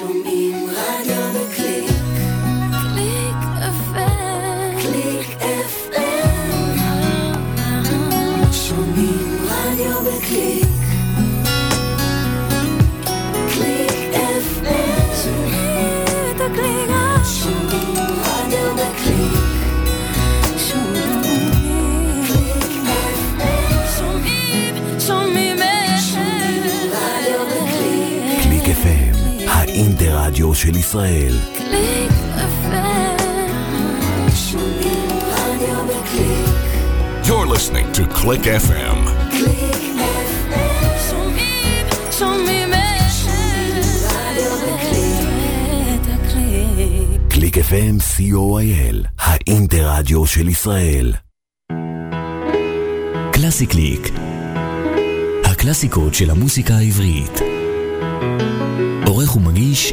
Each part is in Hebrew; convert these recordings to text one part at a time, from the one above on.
Show me what האינטרדיו של ישראל. קליק FM. שומעים רדיו בקליק. You're listening to Click FM. קליק FM. שומעים, שומעים. קליק FM, co.il, האינטרדיו של ישראל. קלאסי קליק. הקלאסיקות של המוסיקה העברית. עורך ומגיש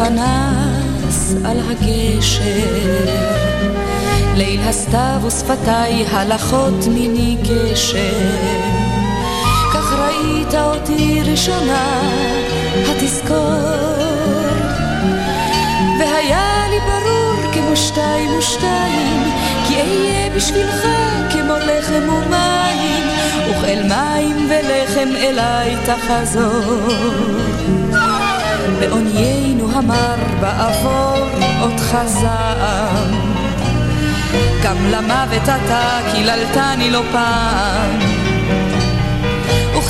ופנס על הגשר. ליל הסתיו ושפתיי הלכות מיני גשר. כך ראית אותי ראשונה, התזכור. והיה לי ברור כמו שתיים ושתיים, כי אהיה בשבילך כמו לחם ומים, וכאל מים ולחם אליי תחזור. בעוניינו המר בעבור אותך זעם. גם למוות אתה קיללתני לא פעם.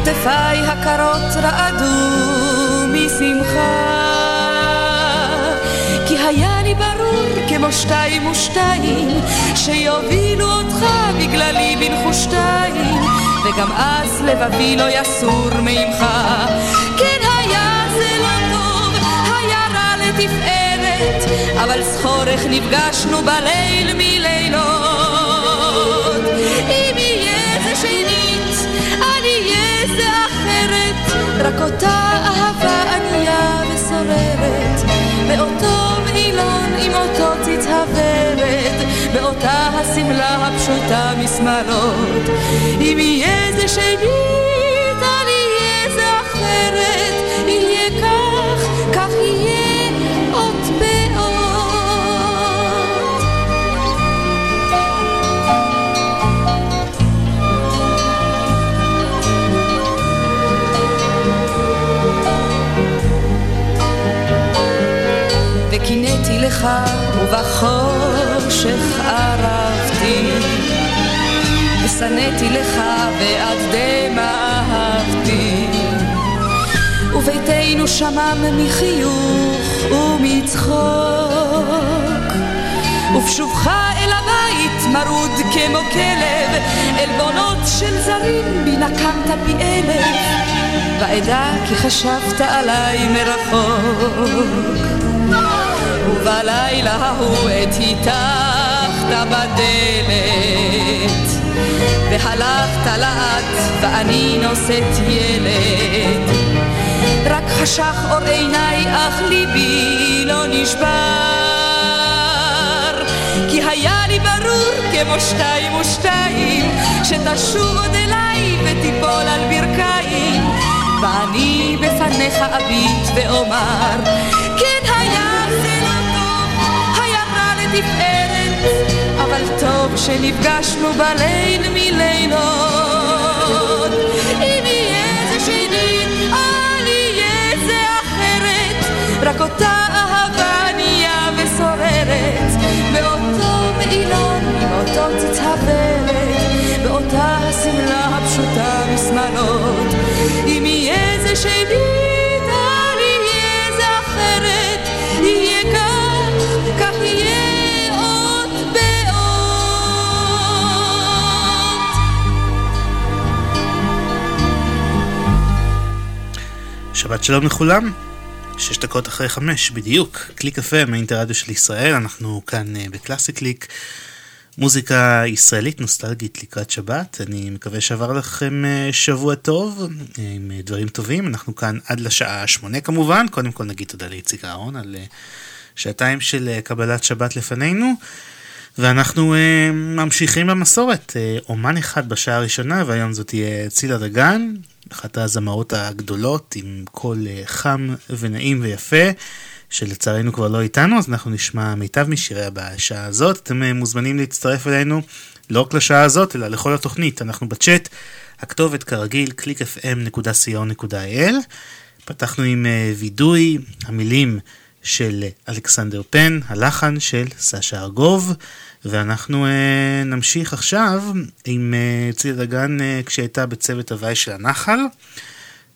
וכתפיי הקרות רעדו משמחה. כי היה לי ברור כמו שתיים ושתיים, שיובילו אותך בגללי בנחושתיים, וגם אז לבבי לא יסור מעמך. כן רע לתפארת, אבל זכורך נפגשנו בליל מלילות. אם יהיה זה שנית, אל יהיה זה אחרת, רק אותה אהבה ענייה וסוררת, באותו מעילון עם אותו תתהוורת, באותה השמלה הפשוטה משמאלות. אם יהיה זה שנית, אל יהיה זה אחרת, לך ובחושך ערבתי. ושנאתי לך ועד דמע אהבתי וביתנו שמם מחיוך ומצחוק. ובשובך אל הבית מרוד כמו כלב עלבונות של זרים בי נקמת פי אלף. ואדע כי חשבת עליי מרחוק ובלילה ההוא עת היתכת בדלת. והלכת לאט ואני נושאת ילד. רק חשך אור עיניי אך ליבי לא נשבר. כי היה לי ברור כמו שתיים ושתיים שתשוב עוד אליי ותיפול על ברכיים. ואני בפניך אביט ואומר לתפארת אבל טוב שנפגשנו בליל מלילות. אם יהיה זה שנית אל יהיה זה אחרת. רק אותה אהבה ענייה וסוררת, באותו מעילון עם אותו צצהברת, באותה השמלה הפשוטה משמאלות, אם יהיה זה שלי שבת שלום לכולם, שש דקות אחרי חמש בדיוק, קליק FM, האינטרדיו של ישראל, אנחנו כאן uh, בקלאסי קליק, מוזיקה ישראלית נוסטלגית לקראת שבת, אני מקווה שעבר לכם uh, שבוע טוב, uh, עם דברים טובים, אנחנו כאן עד לשעה שמונה כמובן, קודם כל נגיד תודה לאיציק אהרון על שעתיים של קבלת שבת לפנינו. ואנחנו uh, ממשיכים במסורת, uh, אומן אחד בשעה הראשונה, והיום זאת תהיה צילה דגן, אחת הזמרות הגדולות עם קול אה, חם ונעים ויפה, שלצערנו כבר לא איתנו, אז אנחנו נשמע מיטב משיריה בשעה הזאת. אתם אה, מוזמנים להצטרף אלינו לא רק לשעה הזאת, אלא לכל התוכנית. אנחנו בצ'אט, הכתובת כרגיל, www.clickfm.co.il. פתחנו עם אה, וידוי, המילים של אלכסנדר פן, הלחן של סשה ארגוב. ואנחנו uh, נמשיך עכשיו עם uh, צילה דגן uh, כשהייתה בצוות הוואי של הנחל.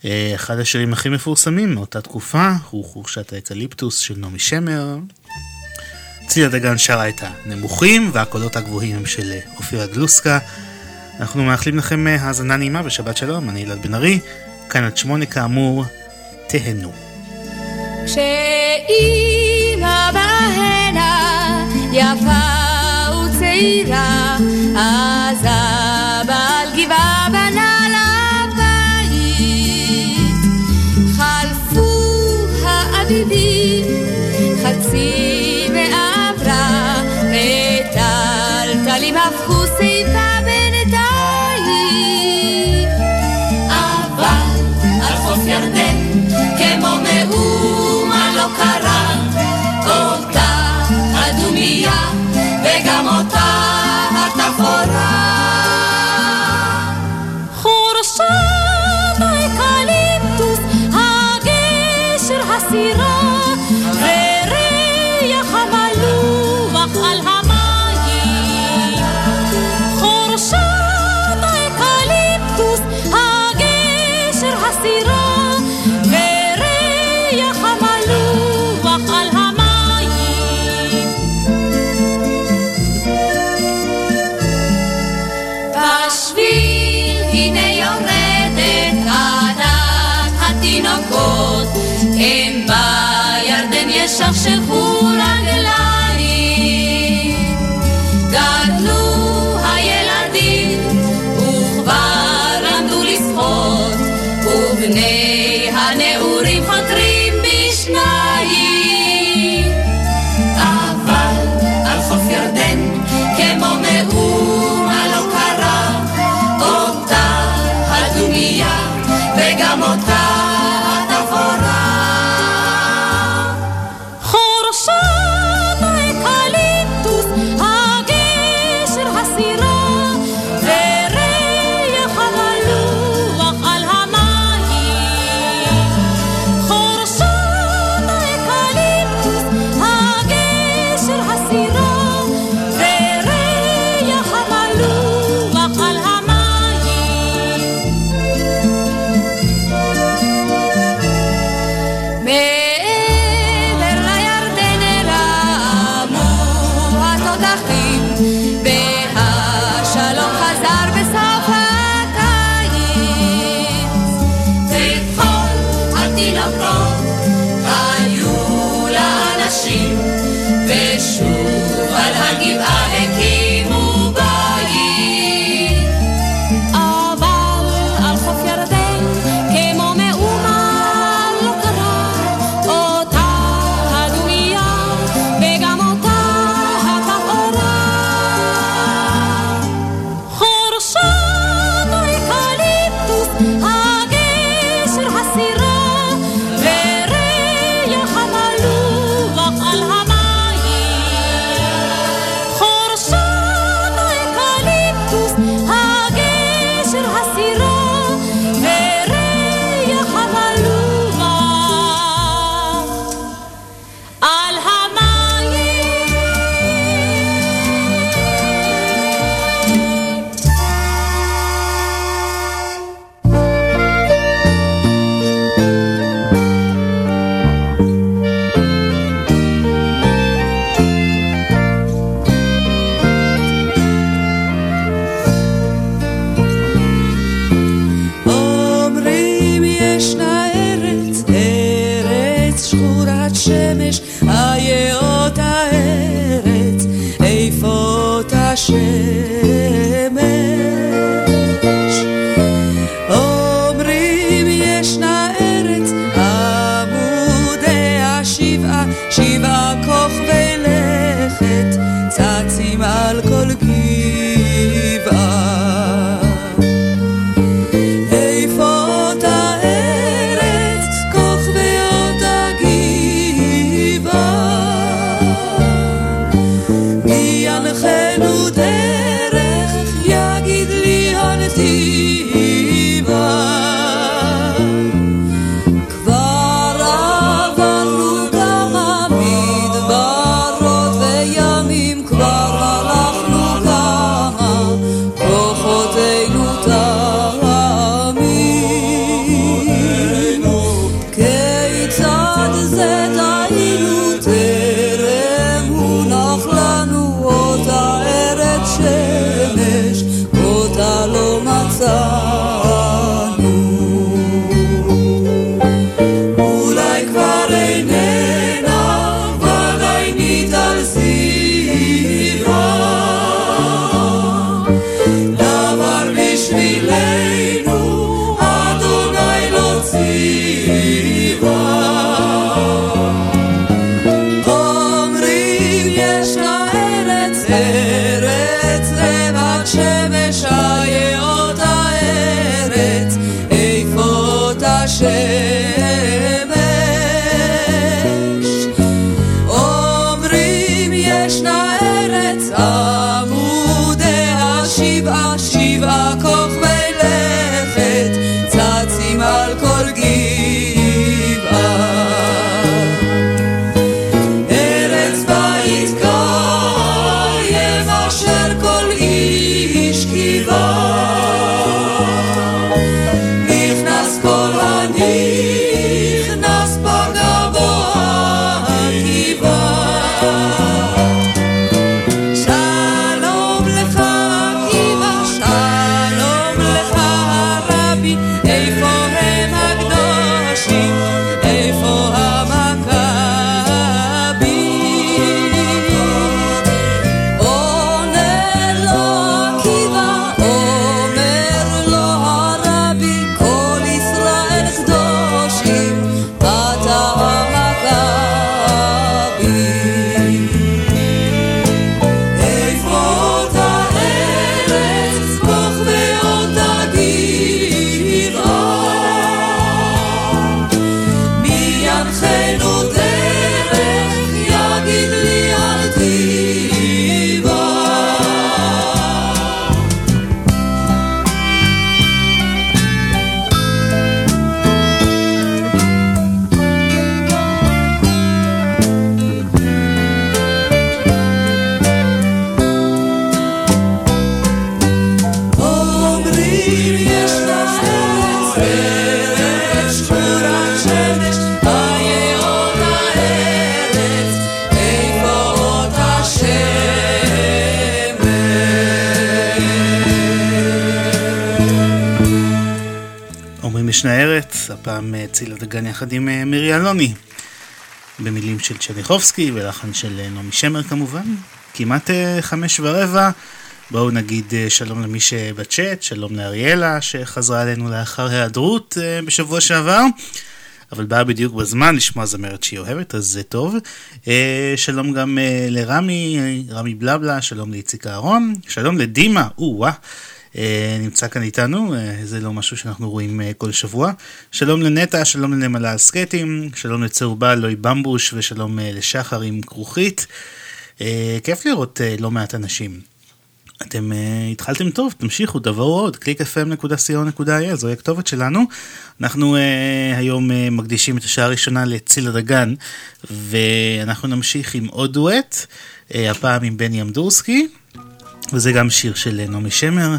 Uh, אחד השירים הכי מפורסמים מאותה תקופה הוא חורשת האקליפטוס של נעמי שמר. צילה דגן שרה את הנמוכים והקולות הגבוהים הם של אופירה גלוסקה. אנחנו מאחלים לכם האזנה נעימה ושבת שלום, אני אלעד בן ארי, כאן עד שמונה כאמור, תהנו. כשאימא בהנה יפה צעירה, אז אבא על גבעה בנה לבית. חלפו האביבים, יחד עם אה, מירי אלוני. במילים של צ'רניחובסקי ולחן של אה, נעמי שמר כמובן. כמעט אה, חמש ורבע. בואו נגיד שלום למי שבצ'אט, שלום לאריאלה שחזרה אלינו לאחר היעדרות בשבוע שעבר. אבל באה בדיוק בזמן לשמוע זמרת שהיא אוהבת, אז זה טוב. שלום גם לרמי, רמי בלבלה, שלום לאיציק אהרון, שלום לדימה, או-אה. אה, נמצא כאן איתנו, אה, זה לא משהו שאנחנו רואים אה, כל שבוע. שלום לנטע, שלום לנמלה על סקטים, שלום לצהובה לואי במבוש ושלום לשחר עם כרוכית. כיף לראות לא מעט אנשים. אתם uh, התחלתם טוב, תמשיכו, תבואו עוד, www.clickfm.co.il, זוהי הכתובת שלנו. אנחנו uh, היום uh, מקדישים את השעה הראשונה לצילה דגן, ואנחנו נמשיך עם עוד דואט, uh, הפעם עם בני אמדורסקי, וזה גם שיר של נעמי שמר.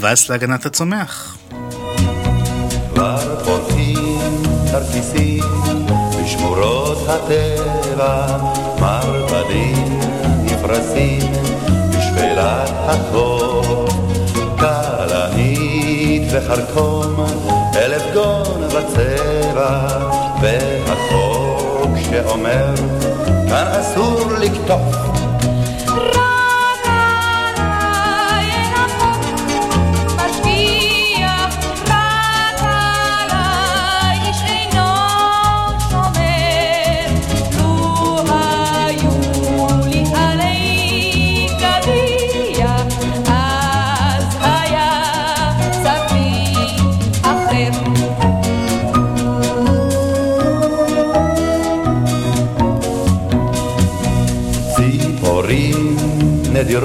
ואז להגנת הצומח. כבר פותחים כרטיסים בשמורות הטבע, מרבדים נפרסים בשפלת החור. כלנית וחרטום, אלף גון וצבע, והחור שאומר, כאן אסור לקטוף.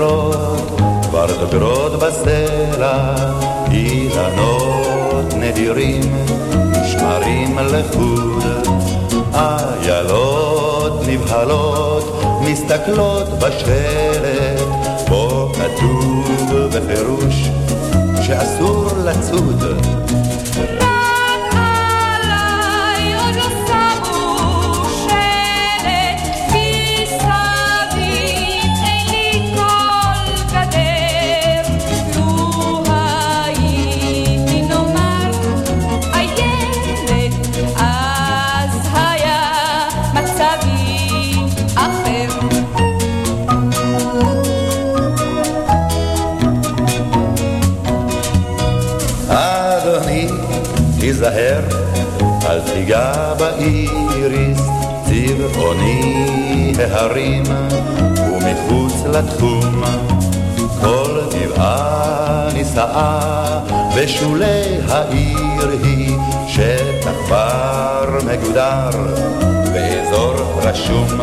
נדירות כבר דוגרות בסלע, אילנות נדירים נשמרים לחוד. איילות נבהלות מסתכלות בשלט, פה כתוב בפירוש שאסור לצוד. תיזהר, אל תיגע באיריס, צבעוני ההרים, ומחוץ לתחום. כל גבעה נישאה בשולי העיר היא, שטח בר מגודר, באזור רשום.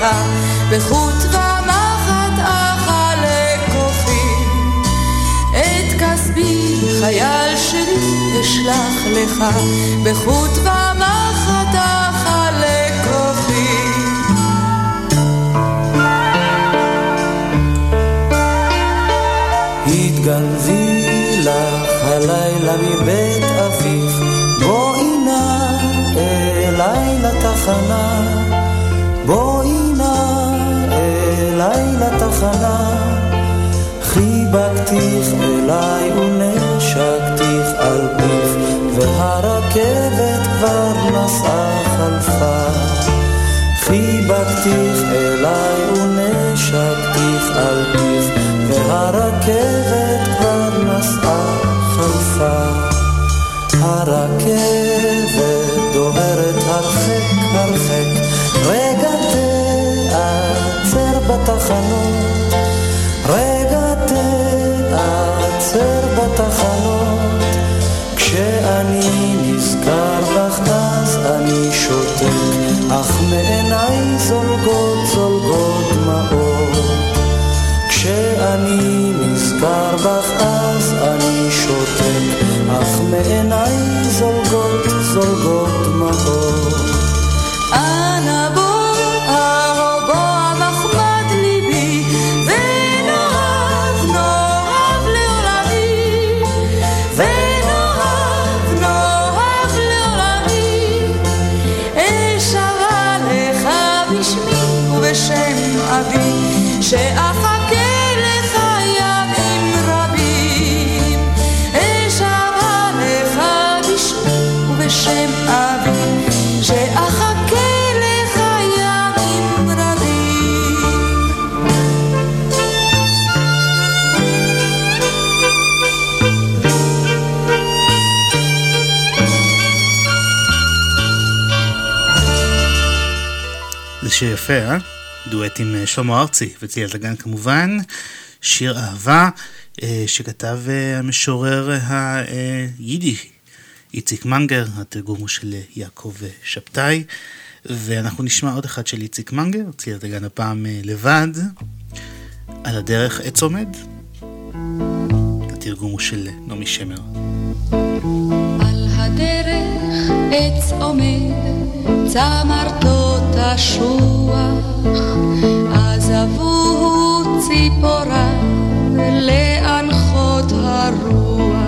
לך בחוט ומחט אכלה כוחי את כספי חייל שלי אשלח לך בחוט ומחט אכלה כוחי התגנבי לך הלילה מבית אביך בואי נא אליי לתחנה לתחנה, חיבקתיך אליי ונשקתיך על פיך, והרכבת כבר נסעה חלפה. חיבקתיך אליי ונשקתיך על פיך, והרכבת כבר נסעה חלפה. הרכבת דוהרת הרחק הרחק כשאני יפה, אה? דואט עם אה, שלמה ארצי וצליל דגן כמובן, שיר אהבה אה, שכתב אה, המשורר היידי איציק מנגר, התרגום הוא של יעקב שבתאי, ואנחנו נשמע עוד אחד של איציק מנגר, צליל דגן הפעם לבד, על הדרך עץ עומד. התרגום הוא של נעמי שמר. על הדרך עץ עומד צמרתות השוח, עזבו ציפורה לאנחות הרוח.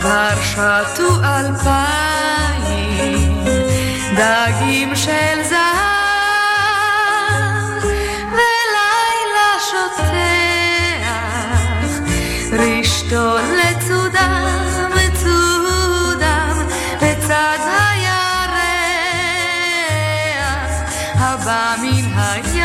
כבר שתו אלפיים דגים של זהב ולילה שוטח רשתו לצודם מצודם בצד הירח הבא מן הים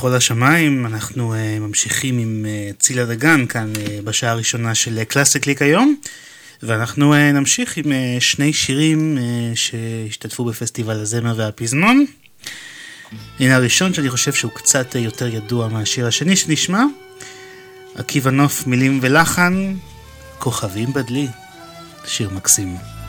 חול השמיים, אנחנו uh, ממשיכים עם uh, צילה דגן כאן uh, בשעה הראשונה של קלאסיק ליק היום, ואנחנו uh, נמשיך עם uh, שני שירים uh, שהשתתפו בפסטיבל הזמר והפזמון. הנה הראשון שאני חושב שהוא קצת uh, יותר ידוע מהשיר השני שנשמע, עקיבא נוף מילים ולחן, כוכבים בדלי, שיר מקסים.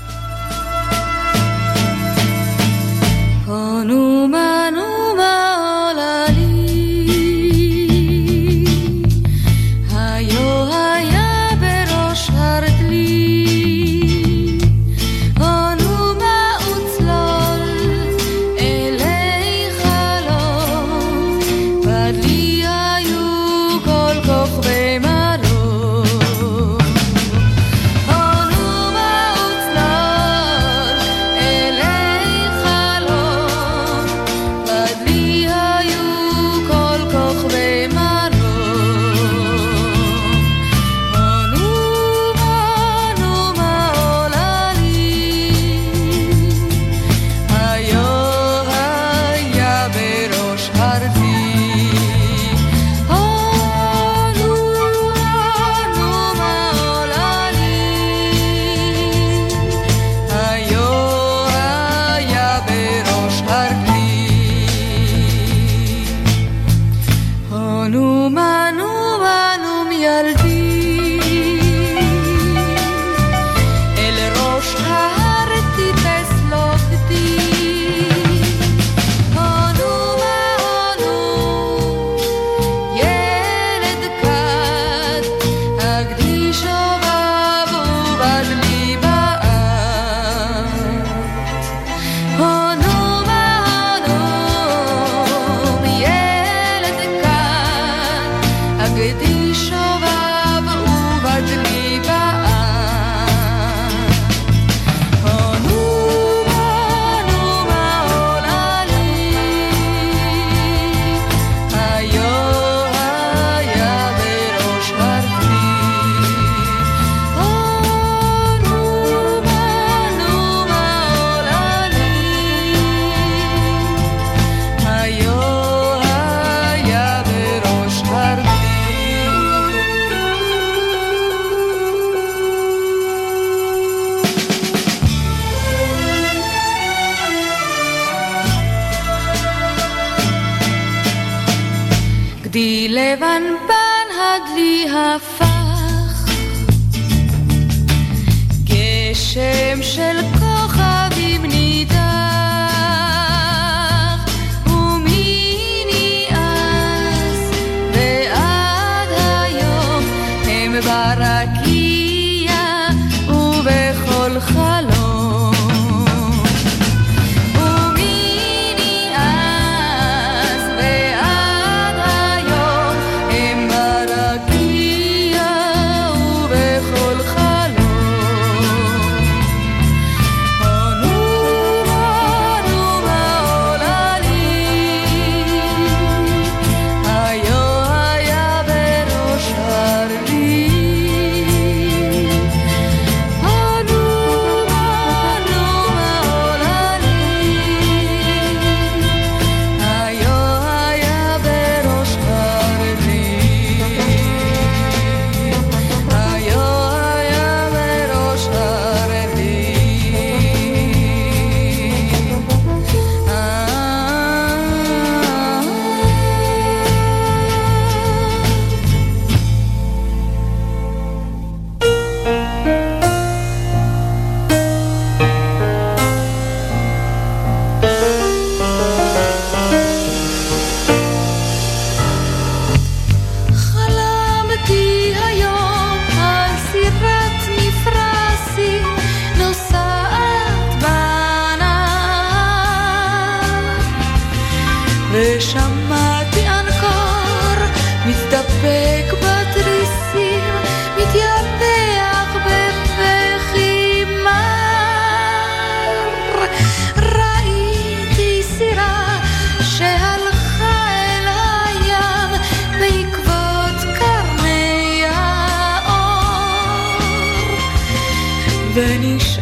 在你身。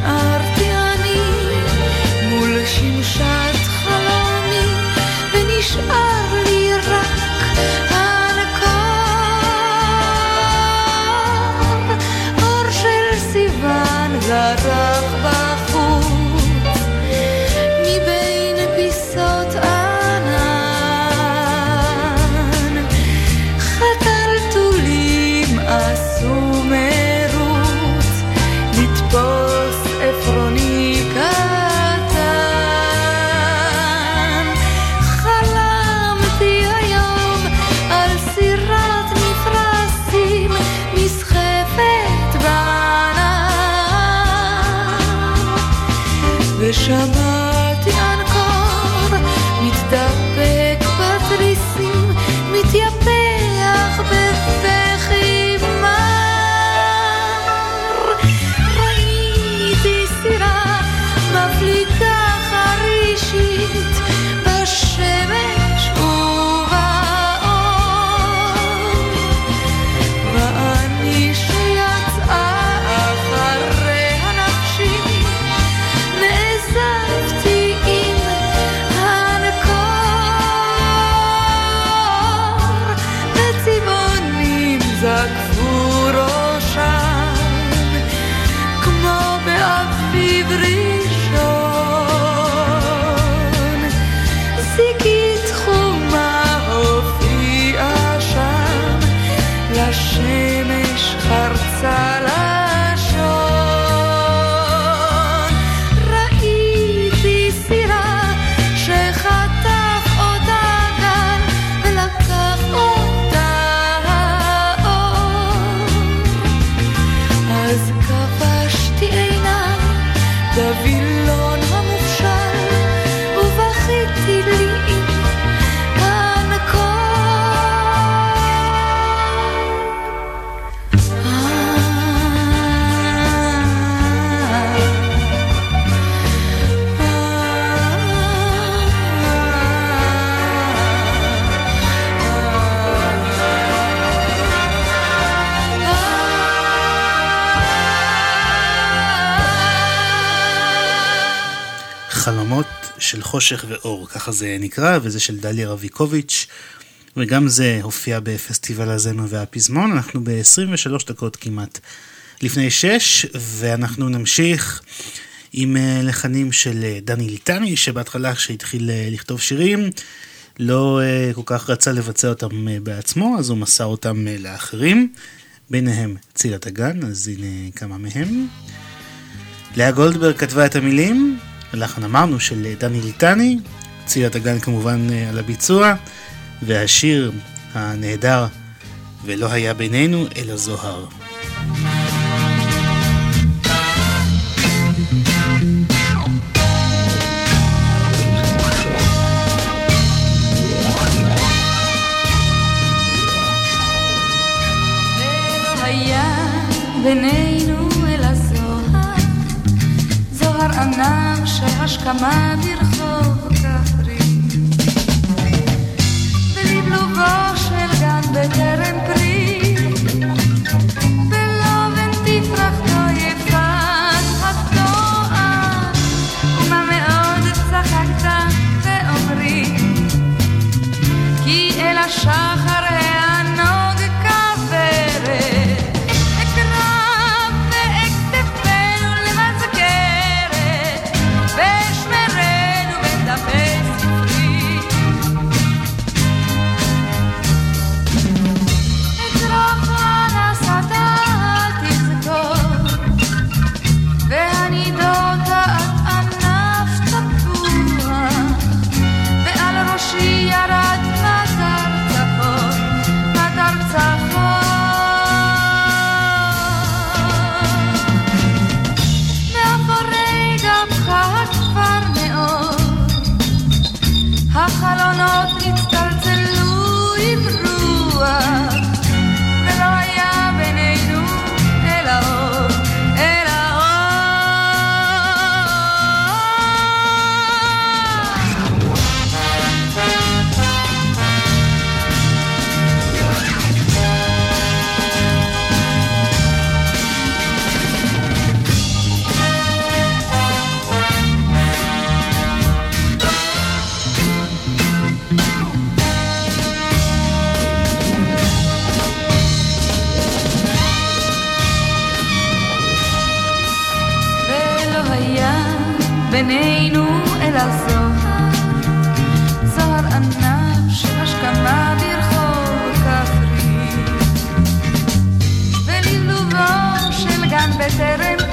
חושך ואור, ככה זה נקרא, וזה של דליה רביקוביץ', וגם זה הופיע בפסטיבל הזמר והפזמון, אנחנו ב-23 דקות כמעט לפני 6, ואנחנו נמשיך עם אה, לחנים של אה, דני ליטני, שבהתחלה כשהתחיל אה, לכתוב שירים, לא כל כך רצה לבצע אותם בעצמו, אז הוא מסר אותם לאחרים, ביניהם צילת הגן, אז הנה כמה מהם. לאה גולדברג כתבה את המילים, ולחן אמרנו של דני ליטני, צילת הגן כמובן uh, על הביצוע, והשיר הנהדר ולא היה בינינו אלא זוהר. בינינו אל הזוהר, זוהר ענק של השכמה ברחוב כפרי. בלבלובו של גן בטרם פרי, בינינו אל הסוף. זוהר ענב של השכמה ברחוב כפרי, ולבלובו של גן בטרם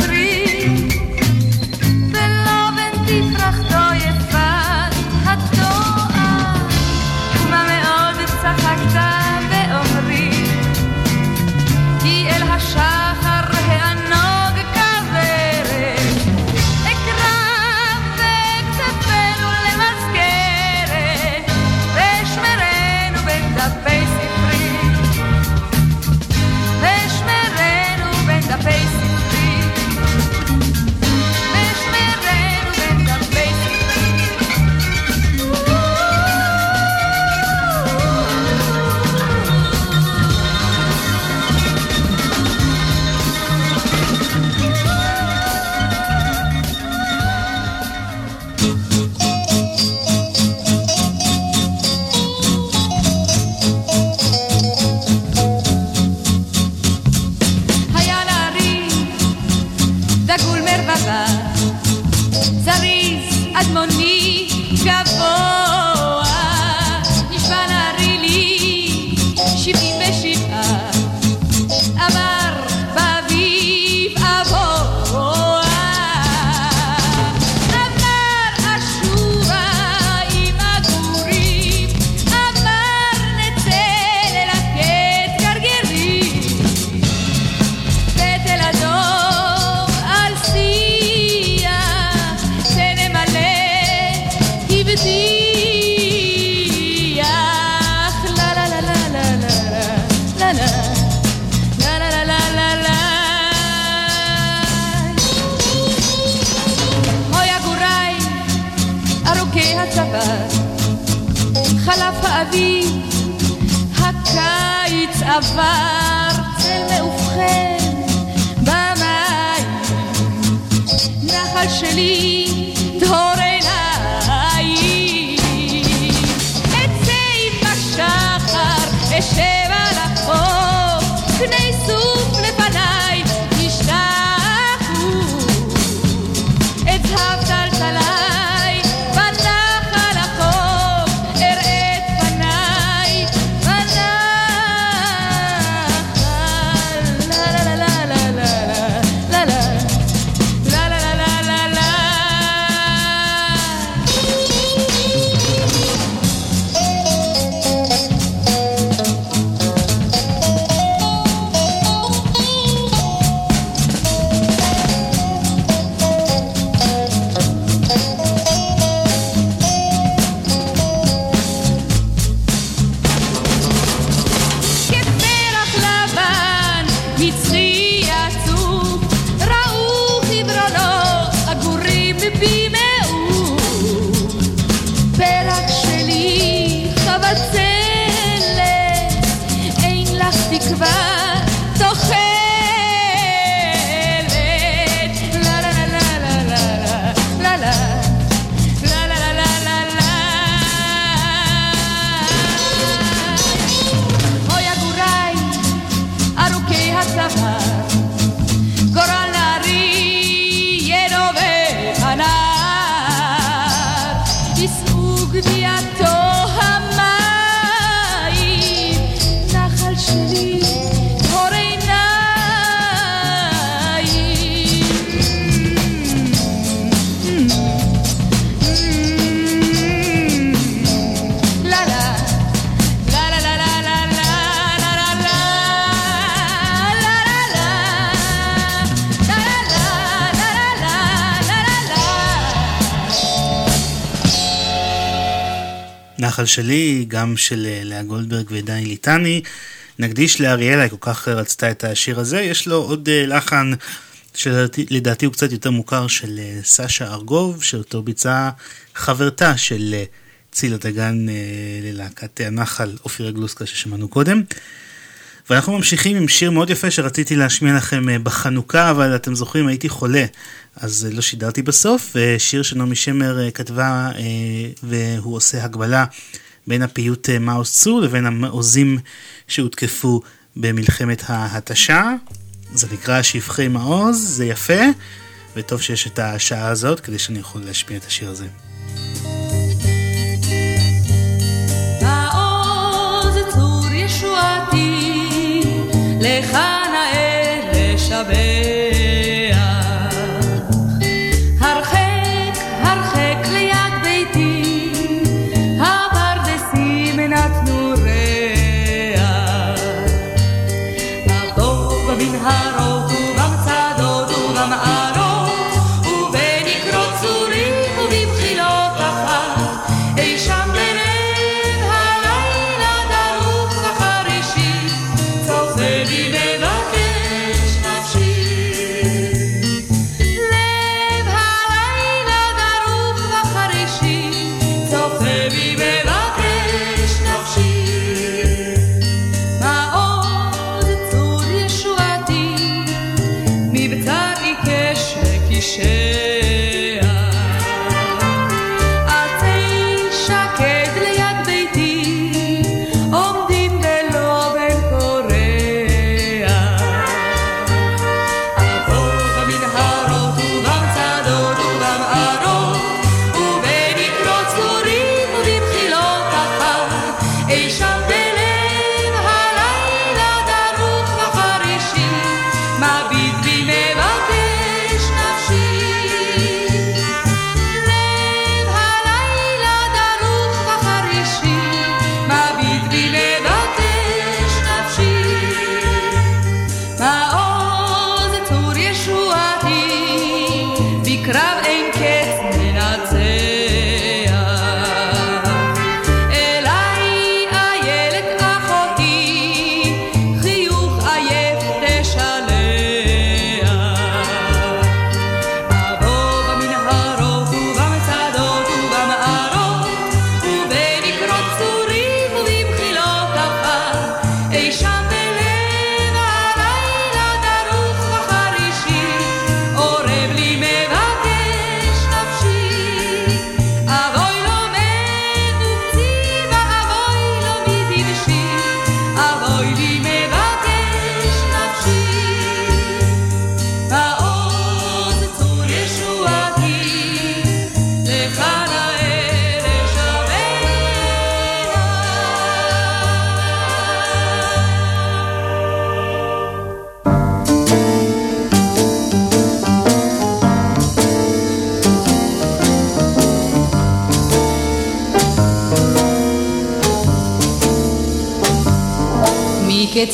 שלי, גם של אה, לאה גולדברג ודני ליטני. נקדיש לאריאלה, היא כל כך רצתה את השיר הזה. יש לו עוד אה, לחן שלדעתי הוא קצת יותר מוכר של אה, סשה ארגוב, שאותו ביצעה חברתה של צילה דגן ללהקת הנחל, אופירה גלוסקה ששמענו קודם. ואנחנו ממשיכים עם שיר מאוד יפה שרציתי להשמיע לכם בחנוכה, אבל אתם זוכרים, הייתי חולה, אז לא שידרתי בסוף. שיר שנעמי שמר כתבה, והוא עושה הגבלה בין הפיוט מאוס צור לבין המעוזים שהותקפו במלחמת ההתשה. זה נקרא שבחי מעוז, זה יפה, וטוב שיש את השעה הזאת כדי שאני יכול להשמיע את השיר הזה. לך נאה לשבח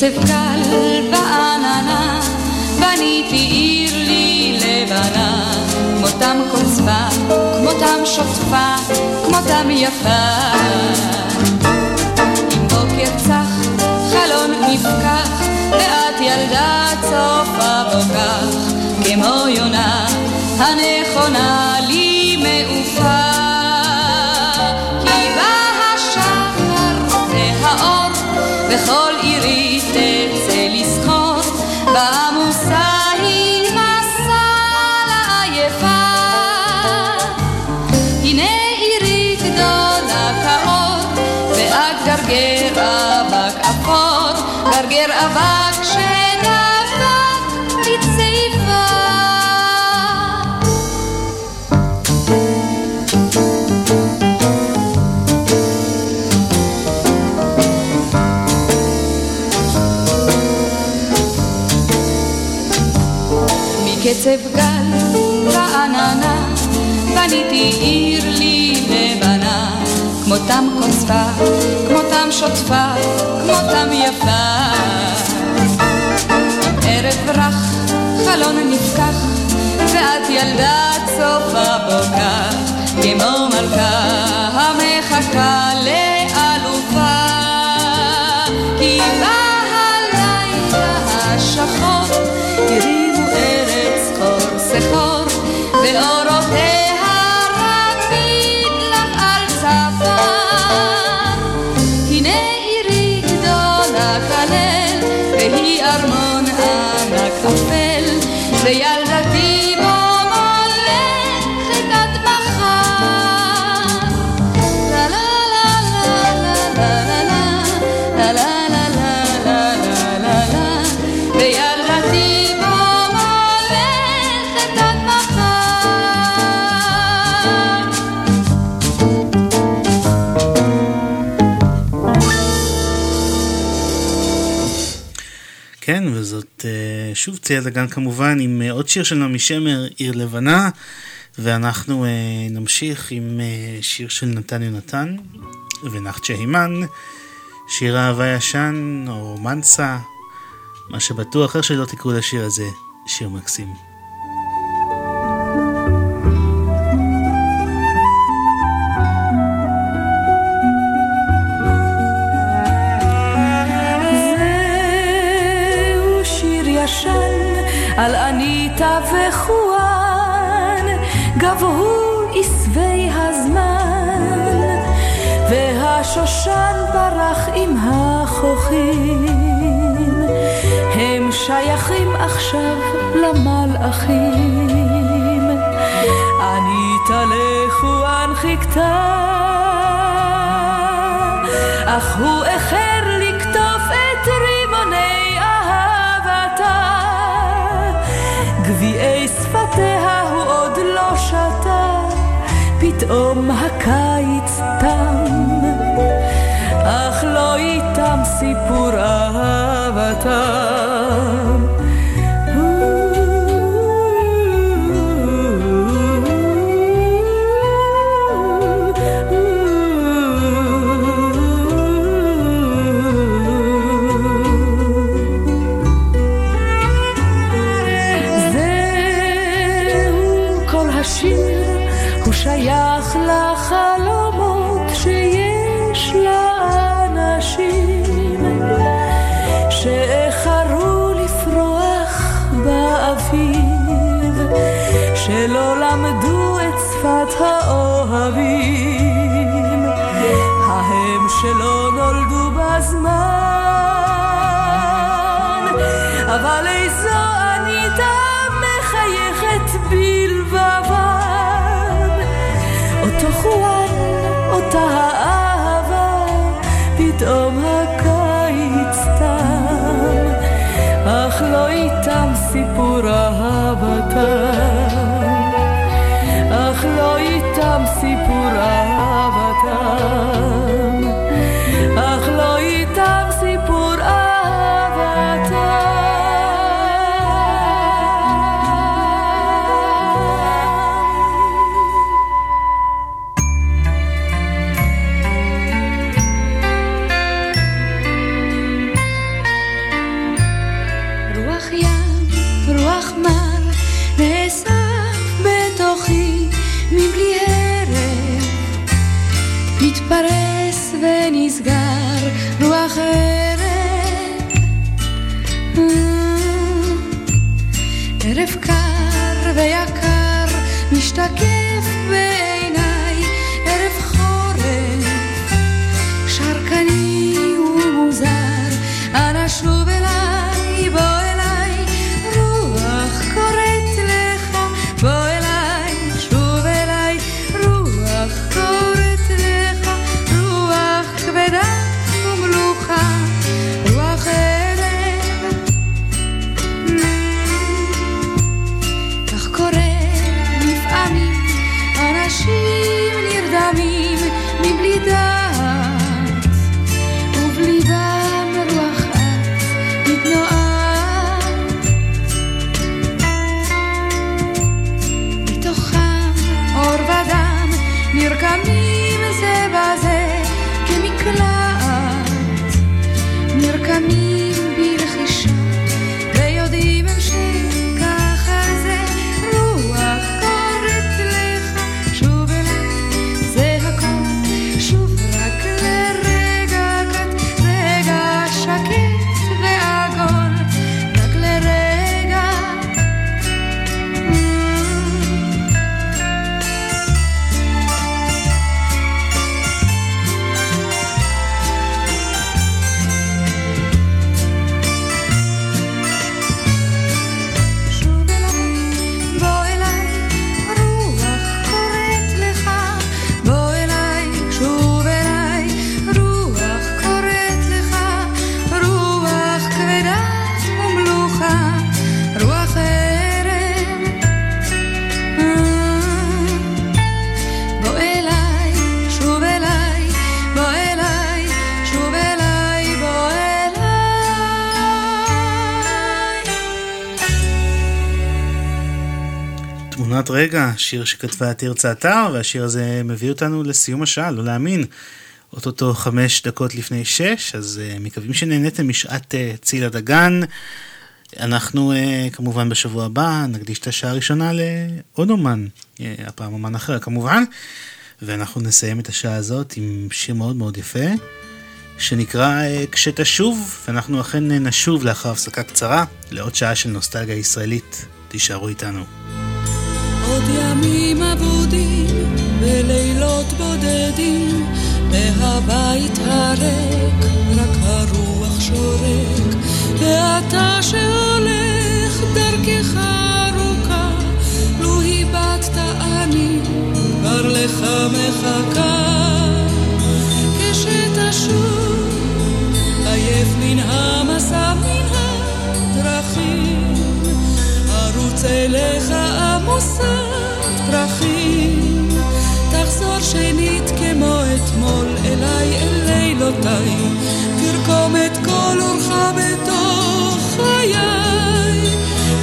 קצב קל בעננה, בניתי עיר לי לבנה, כמותם קוצבה, כמותם שוטפה, כמותם יפה. עם בוקר צח, חלון נפקח, ואת ילדה צופה בו כך, כמו יונה הנכונה לי מעופה. מקצב גל רעננה, בניתי עיר לי לבנה, כמותם קוצפה, כמותם שוטפה, כמותם יפה. ערב רך, חלון נפקח, ואת ילדה צופה בו כמו מלכה המחכה ל... ואורותיה רפיד לך על צפן. הנה עירי גדולה כלל, והיא ארמון ענק אפל, אה, ציית הגן כמובן עם אה, עוד שיר של נעמי שמר, עיר לבנה, ואנחנו אה, נמשיך עם שיר של נתן יונתן ונחצ'ה הימן, שיר אהבה ישן או מנסה, מה שבטוח, איך שלא תקראו לשיר הזה, שיר מקסים. על אניטה וחואן גבהו עשבי הזמן והשושן ברח עם החוכים הם שייכים עכשיו למלאכים. אניטה לחואן חיכתה אך הוא החר פתאום הקיץ תם, אך לא איתם סיפור אהבתם. רגע, שיר שכתבה תרצה אתר, והשיר הזה מביא אותנו לסיום השעה, לא להאמין. אוטוטו חמש דקות לפני שש, אז uh, מקווים שנהניתם משעת uh, צילה דגן. אנחנו uh, כמובן בשבוע הבא נקדיש את השעה הראשונה לעוד אומן, uh, הפעם אומן אחר כמובן, ואנחנו נסיים את השעה הזאת עם שיר מאוד מאוד יפה, שנקרא uh, כשתשוב, ואנחנו אכן נשוב לאחר הפסקה קצרה לעוד שעה של נוסטלגיה ישראלית. תישארו איתנו. עוד ימים אבודים ולילות בודדים מהבית הריק רק הרוח שורק. ואתה שהולך דרכך ארוכה לו הבטת אני כבר לך מחכה. כשתשוב עייף מן המסע מן הדרכים ארוץ אליך עמוסת פרחים תחזור שנית כמו אתמול אליי אל לילותיי. תרקום את כל אורך בתוך חיי.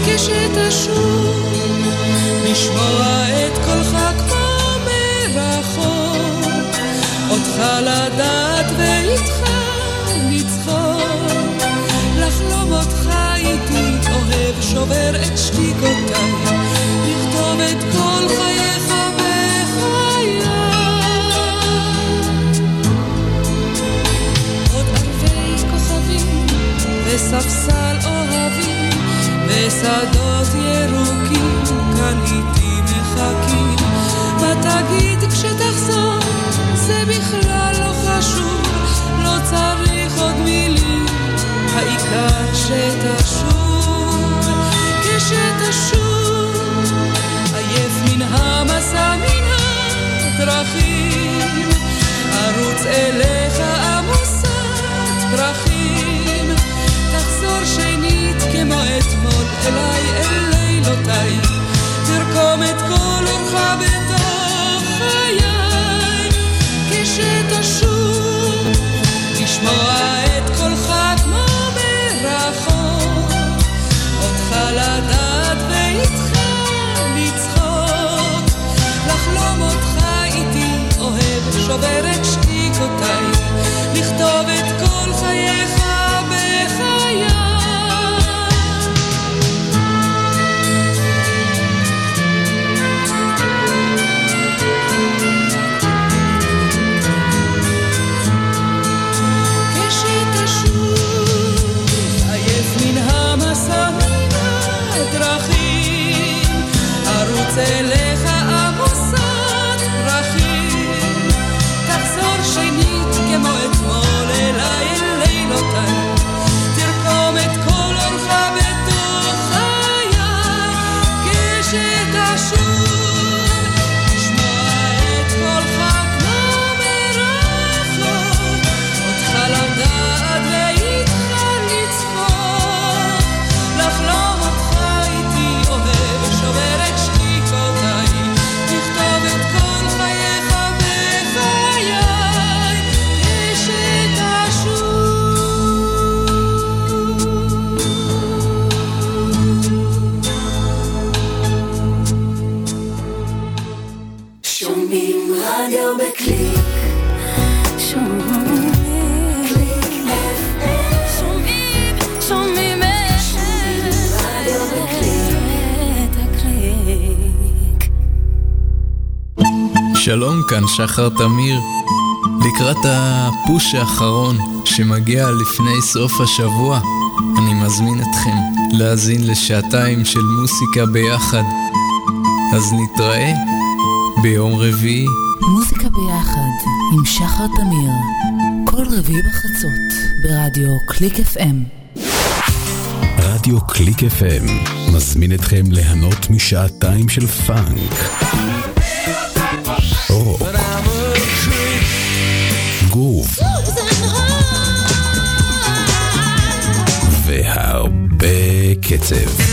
כשתשוב לשמוע את קולך כמו מרחוק. אותך לדעת ואיתך לצחוק לחלום אותך איתי אוהב שובר את שתיקותיי וספסל אוהבים שלום, כאן שחר תמיר. לקראת הפוש האחרון שמגיע לפני סוף השבוע, אני מזמין אתכם להאזין לשעתיים של מוסיקה ביחד. אז נתראה ביום רביעי. מוזיקה ביחד עם שחר תמיר, כל רביעי בחצות ברדיו קליק FM. רדיו קליק FM מזמין אתכם ליהנות משעתיים של פאנק. והרבה קצב.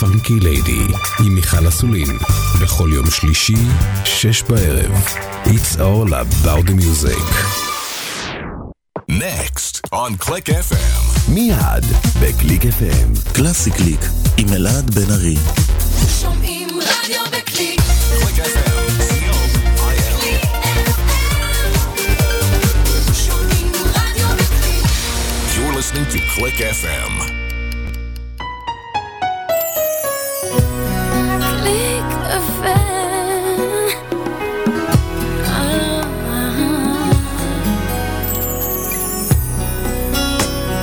פאנקי ליידי עם מיכל אסולין בכל יום שלישי, שש בערב. It's all about the music. Next. on Click FM. מיד בקליק FM. קלאסי קליק עם אלעד בן ארי. שומעים רדיו Click FM. קליק FM.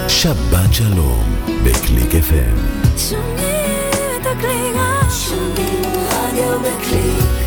שבת שלום בקליק FM. שומעים את הקליק. שומעים רדיו בקליק.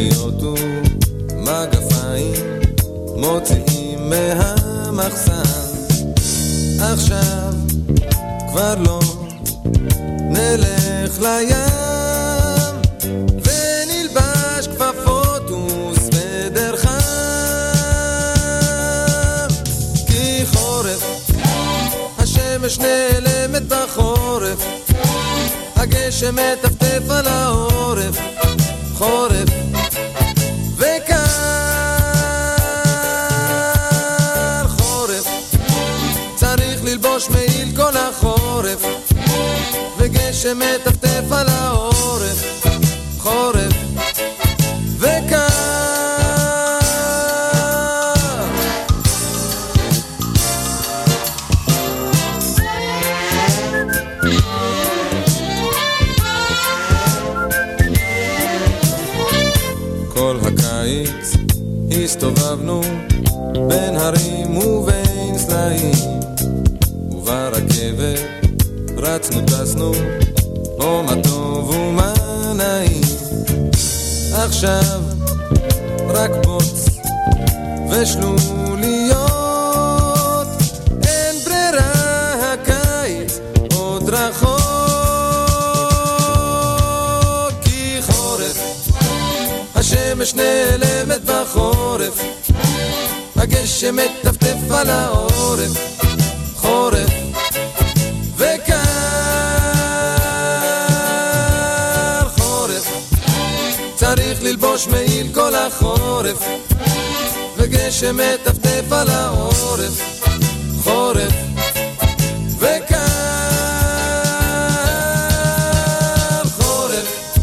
מטריות ומגפיים מוציאים מהמחסן. עכשיו כבר לא נלך לים ונלבש כפפות וסוודר חם. כי חורף השמש נעלמת בחורף הגשם מטפטף על העורף. חורף וגשם מטפטף על העורף חורף כל הקיץ הסתובבנו בין הרים ובין סלעים וברכבת רצנו טסנו או מה טוב ומה נעים. עכשיו רק בוץ ושלוליות. אין ברירה הקיץ עוד רחוק. כי חורף השמש נעלמת בחורף. הגשם מטפטף על העורף. חורף ללבוש מעיל כל החורף וגשם מטפטף על העורף חורף וקר חורף.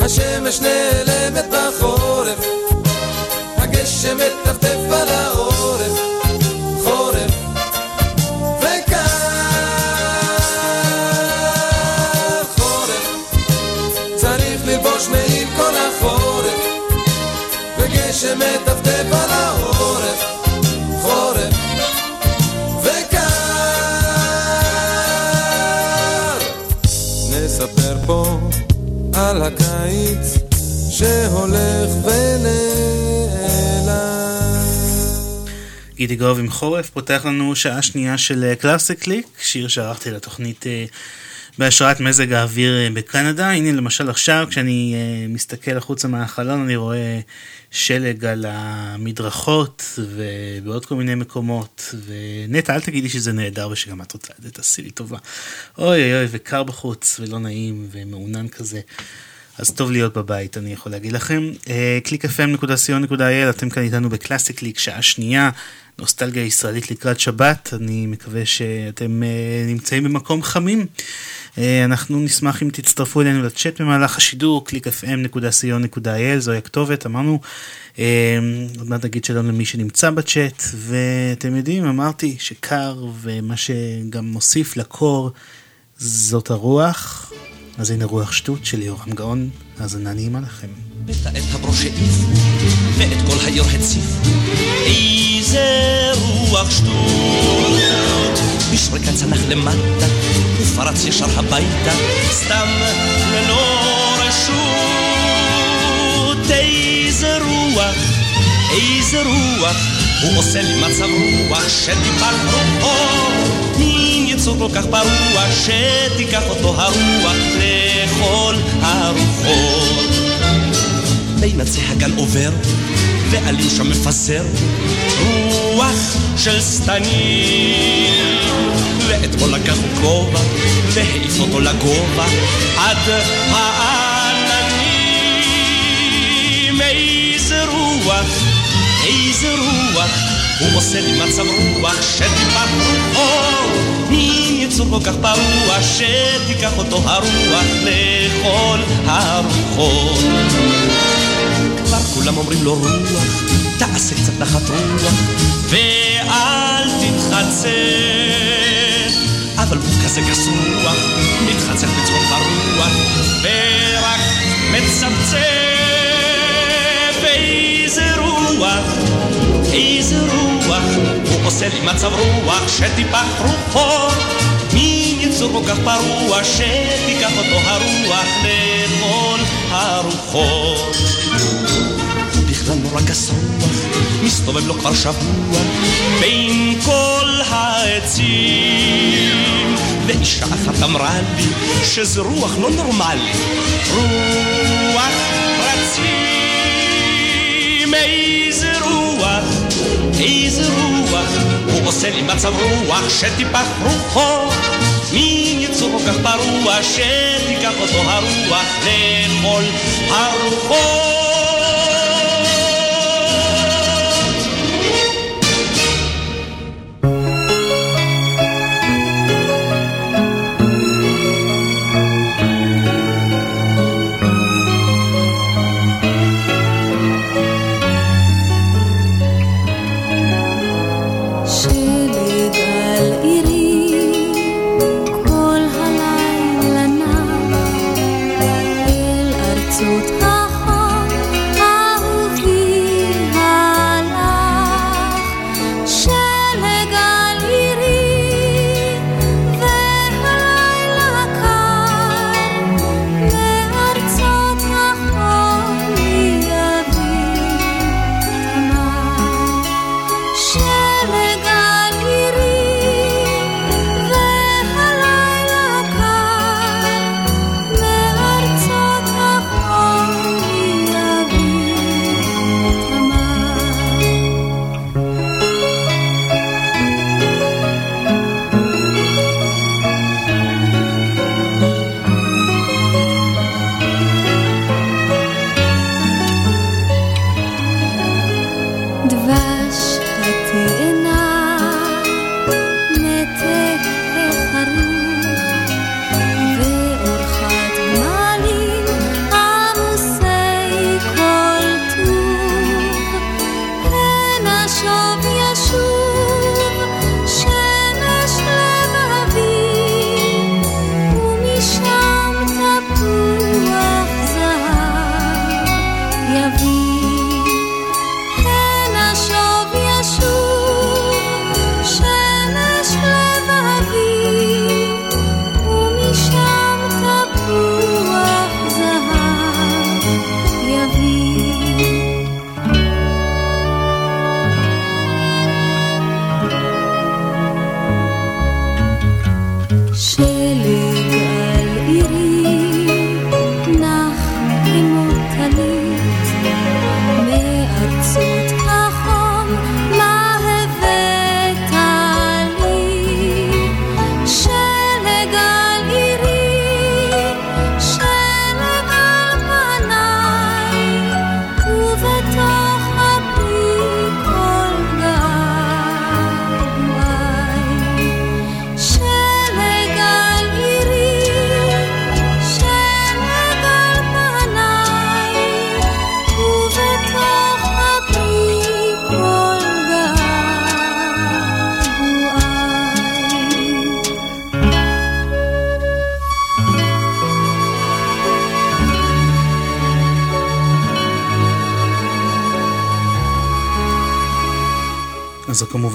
השמש נעלמת בחורף הגשם מטפטף על העורף וגשם מטפטף על העורף חורף וקר נספר פה על הקיץ שהולך ונעלם גידי גוב עם חורף פותח לנו שעה שנייה של אה, קלאסי קליק, שיר שערכתי לתוכנית אה, בהשראת מזג האוויר אה, בקנדה. הנה למשל עכשיו כשאני אה, מסתכל החוצה מהחלון אני רואה שלג על המדרכות ובעוד כל מיני מקומות. ונטע אל תגידי שזה נהדר ושגם את רוצה את זה, תעשי לי טובה. אוי אוי אוי וקר בחוץ ולא נעים ומעונן כזה. אז טוב להיות בבית, אני יכול להגיד לכם. www.clickfm.co.il, אתם כאן איתנו בקלאסי קליק, שעה שנייה, נוסטלגיה ישראלית לקראת שבת. אני מקווה שאתם uh, נמצאים במקום חמים. Uh, אנחנו נשמח אם תצטרפו אלינו לצ'אט במהלך השידור, www.clickfm.co.il, זוהי הכתובת, אמרנו. עוד מעט נגיד שלום למי שנמצא בצ'אט, ואתם יודעים, אמרתי שקר, ומה שגם מוסיף לקור זאת הרוח. אז הנה רוח שטות של יורם גאון, האזנה נעימה לכם. את הברוש העיפו, ואת כל היור הציפו, איזה רוח שטות. בשריקה צנח למטה, ופרץ ישר הביתה, סתם ללא רשות. איזה רוח, איזה רוח, הוא עושה לי מצב רוח שטיפל רוחו. יצור כל כך פרוע, שתיקח אותו הרוח לכל הרוחות. בין עצי הגן עובר, ועלים שם מפזר, רוח של שטנים. ואתמול לקח הוא כובע, והעיף אותו לגובה, עד העננים. איזה רוח, איזה רוח, הוא עושה לי מצב רוח שטיפת רוחו. מין יצור כל כך פרוע, שתיקח אותו הרוח לכל הרוחות. כבר כולם אומרים לו רוח, תעשה קצת נחת רוח, ואל תתחצה. אבל הוא כזה גס רוח, מתחצף בצחוק הרוח, ורק מצמצם. איזה רוח, איזה רוח, הוא עושה לי מצב רוח שטיפח רוחו. מין יצור כל כך פרוע, שתיקח אותו הרוח לכל הרוחות. בכלל נורא גס רוח, מסתובב לו כבר שבוע בין כל העצים. ואישה אחת אמרה לי שזה רוח לא נורמלי, רוח רצים. איזה רוח, איזה רוח, הוא עושה לי מצב רוח שטיפח רוחו. מין יצור כל כך פרוע, שתיקח אותו הרוח לכל הרוחות.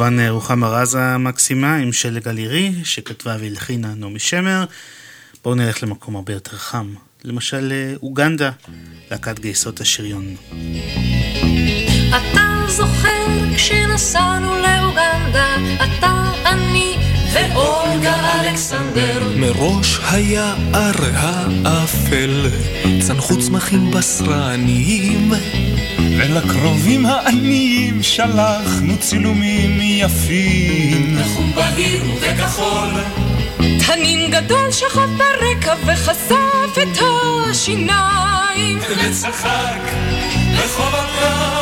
כמובן אה, רוחמה רז המקסימה עם שלג על עירי, שכתבה והלחינה נעמי שמר. בואו נלך למקום הרבה יותר חם. למשל אה, אוגנדה, להקת גייסות השריון. אתה זוכר כשנסענו לאוגנדה, אתה, אני ואולגה אלכסנדר. מראש היער האפל צנחו צמחים בשרניים ולקרובים העניים שלחנו צילומים יפים. נחום בהיר ובכחול. תנין גדול שכב ברקע וחשף את השיניים. וצחק רחוב הפרק.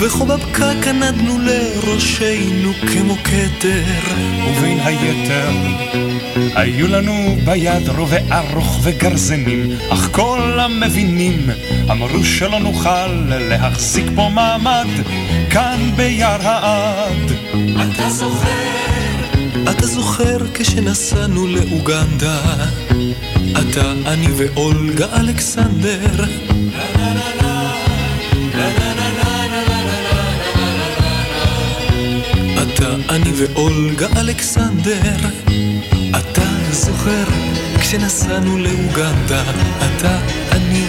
וחוב הפקק ענדנו לראשנו כמו כתר. ובין היתר היו לנו ביד רובה ארוך וגרזנים, אך כל המבינים אמרו שלא נוכל להחזיק פה מעמד כאן ביער העד. אתה זוכר? אתה זוכר כשנסענו לאוגנדה? אתה, אני ואולגה אלכסנדר. אתה, אני ואולגה אלכסנדר. אתה זוכר כשנסענו לאוגנדה? אתה, אני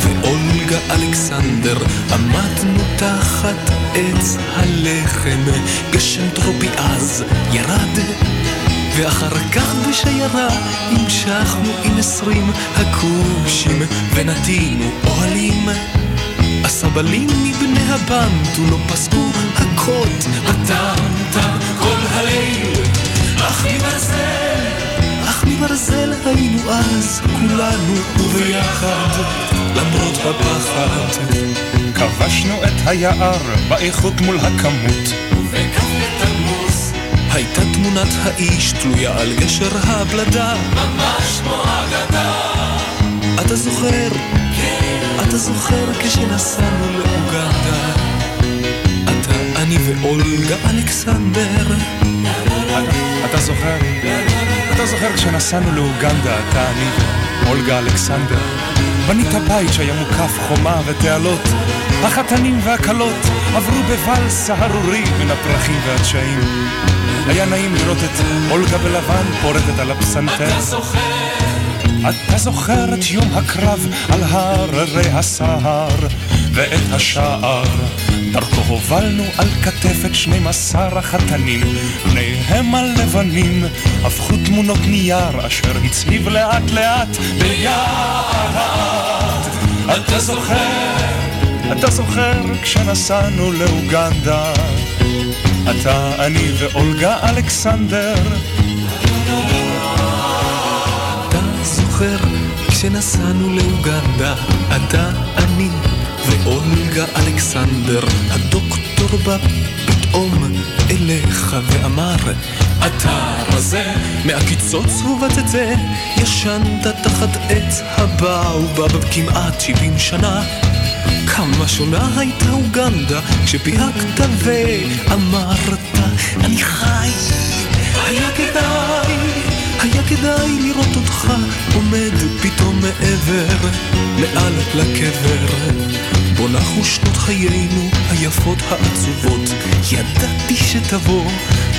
ואולגה אלכסנדר. עמדנו תחת עץ הלחם, גשם טרופי אז ירד. ואחר כך בשיירה המשכנו עם עשרים הכושים ונטינו אוהלים. הסבלים מבני הבנטו לא פסקו הקוד הטמטם כל הליל, אך מברזל, אך מברזל היינו אז כולנו וביחד. למרות הפחד כבשנו את היער באיכות מול הכמות. ובכ"ף בתמוז. הייתה תמונת האיש תלויה על גשר הבלדה. ממש כמו אגדה. אתה זוכר? אתה זוכר כשנסענו לאוגנדה? אתה, אני ואולגה אלכסנדר. אתה זוכר? אתה זוכר כשנסענו לאוגנדה, אתה, אני ואולגה אלכסנדר? בנית בית שהיה מוקף חומה ותעלות. החתנים והכלות עברו בוואלס סהרורי בין הפרחים והדשאים. היה נעים לראות את אולגה בלבן פורטת על הפסנתר. אתה זוכר? אתה זוכר את יום הקרב על הררי הסהר ואת השער? דרכו הובלנו על כתפת 12 החתנים פניהם הלבנים הפכו תמונות נייר אשר הצהיב לאט לאט ביעד אתה זוכר, אתה זוכר כשנסענו לאוגנדה? אתה, אני ואולגה אלכסנדר זוכר כשנסענו לאוגנדה, אתה, אני ואולגה אלכסנדר, הדוקטור בא פתאום אליך ואמר, אתה רזה מהקיצוץ ובתתה, ישנת תחת עץ הבאובב כמעט שבעים שנה. כמה שונה הייתה אוגנדה כשפיהקת ואמרת, אני חי, היה כדאי היה כדאי לראות אותך עומד פתאום מעבר, מעל לקבר. בו נחו שנות חיינו היפות העצובות, ידעתי שתבוא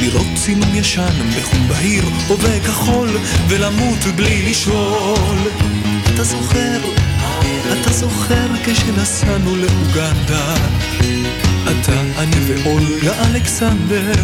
לראות צילום ישן בחום בהיר או בכחול, ולמות בלי לשאול. אתה זוכר, אתה זוכר כשנסענו לאוגנדה, אתה, אני ואולגה אלכסנדר.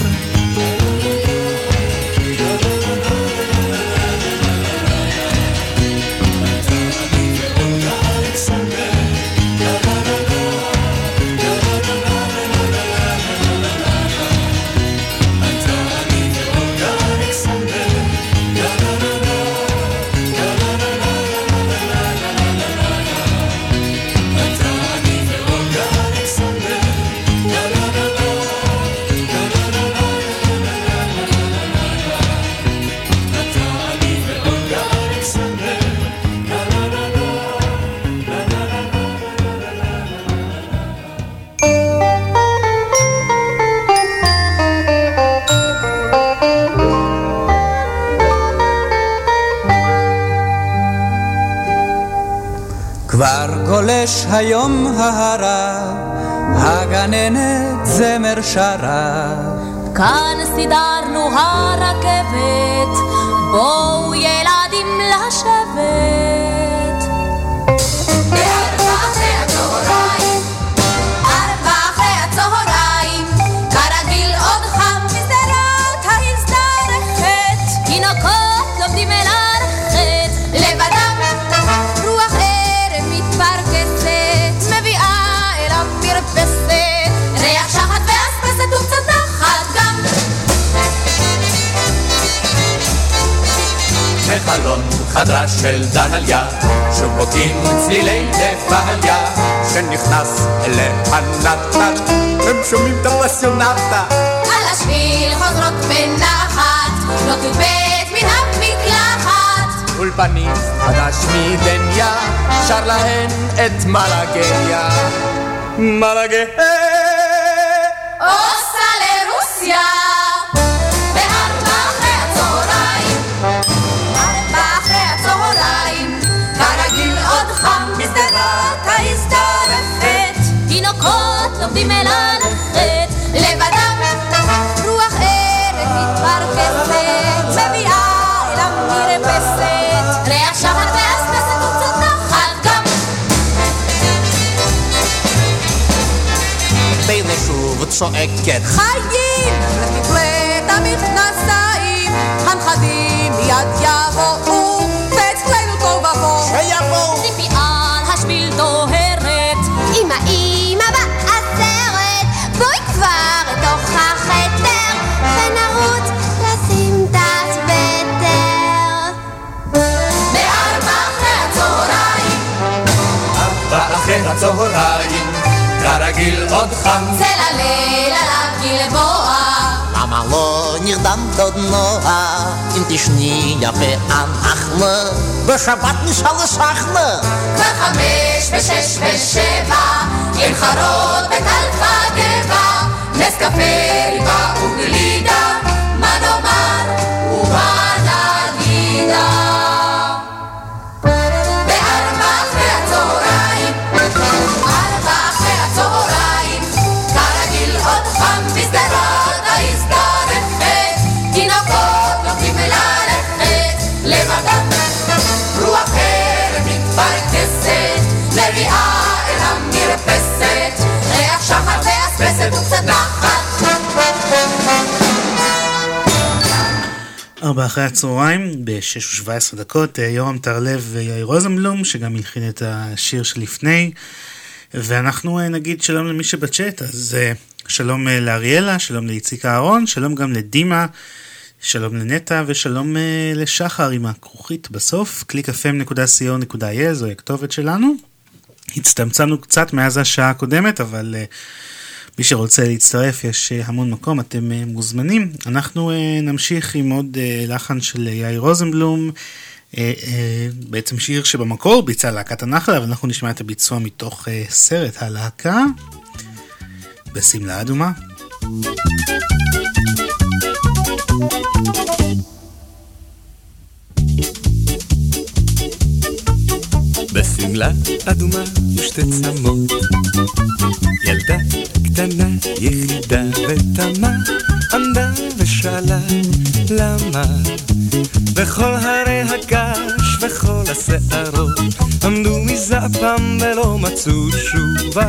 היום ההרה, הגננת זמר שרה, כאן סידרנו הרכבת, בואו ילדים לשבת. בחלון חדרה של דהליה, שוב בוקעים צלילי דפליה, שנכנס אליה נתן, הם שומעים את הפסיונטה. על השביל חוזרות בנחת, נוטות בית מן המקלחת. אולפנים חדש מדניה, שר להן את מלאגיה. מלאגיה תינוקות לומדים ללכת, לבדם רוח ערב מתפרכסת מביאה אל המרפסת ריח שחר ואספסת וקצת נחת גם והנה שוב צועקת חיים! לתפלט המכנסיים, הנכדים מיד יבואו, הצהריים, כרגיל עוד חם. צל הליל עליו גלבוע. למה לא נרדמת עוד נועה, אם תשני יפה אנחנו, בשבת נשלשכנו. כבר חמש ושש ושבע, עם חרות בטלפה גבע, נס קפה, ריבה וגלידה, מה נאמר ארבע אחרי הצהריים, ב-6 ו-17 דקות, אה, יורם טרלב ויאיר רוזנבלום, שגם הלחין את השיר שלפני, ואנחנו אה, נגיד שלום למי שבצ'אט, אז אה, שלום לאריאלה, שלום לאיציק אהרון, שלום גם לדימה, שלום לנטע, ושלום לשחר עם הכרוכית בסוף, www.clickfm.co.il, זוהי הכתובת שלנו. הצטמצמנו קצת מאז השעה הקודמת, אבל... מי שרוצה להצטרף, יש אה, המון מקום, אתם אה, מוזמנים. אנחנו אה, נמשיך עם עוד לחן של יאיר רוזנבלום, בעצם שיר שבמקור ביצע להקת הנחל, אבל אנחנו נשמע את הביצוע מתוך סרט הלהקה, בשמלה אדומה. בשמלה אדומה ושתי צמות ילדה קטנה יחידה ותמה עמדה ושאלה למה? בכל הרי הקש וכל השערות עמדו מזעפם ולא מצאו תשובה.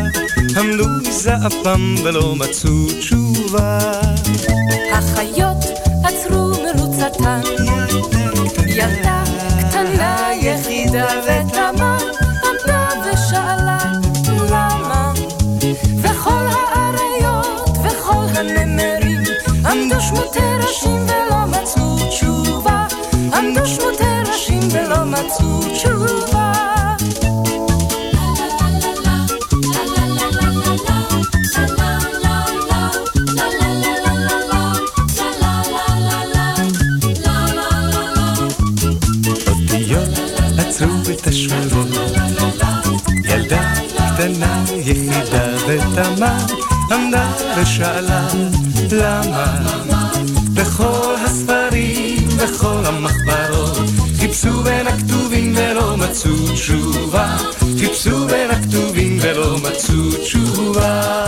עמדו מזעפם ולא מצאו תשובה. החיות עצרו מרוצתן ילדה ראשים ולא מצאו תשובה. עמדו שמותי ראשים ולא מצאו תשובה. ילדה קטנה יחידה ותמה עמדה ושאלה למה בכל המחברות. חיפשו בין הכתובים ולא מצאו תשובה. חיפשו בין הכתובים ולא מצאו תשובה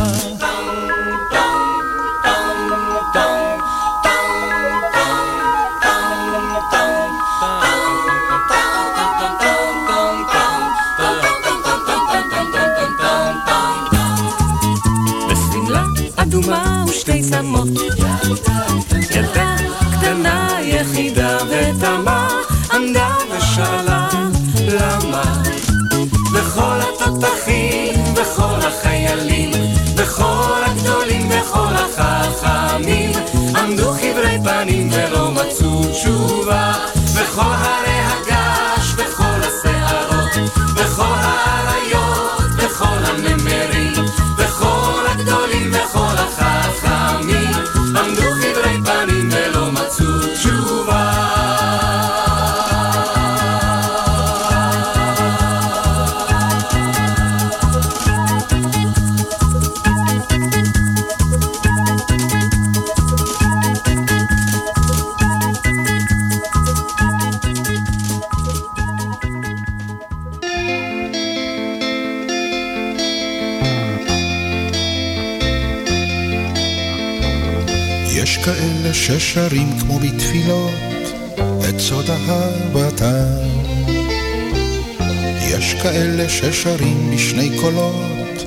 ששרים בשני קולות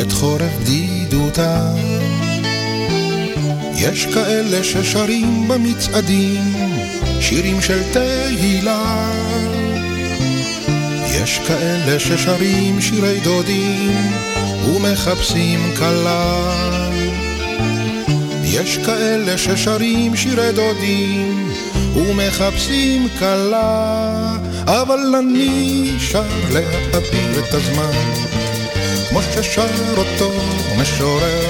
את חורף בדידותם. יש כאלה ששרים במצעדים שירים של תהילה. יש כאלה ששרים שירי דודים ומחפשים כלה. יש כאלה ששרים שירי דודים ומחפשים כלה, אבל אני שר להעביר את הזמן, כמו ששר אותו משורר,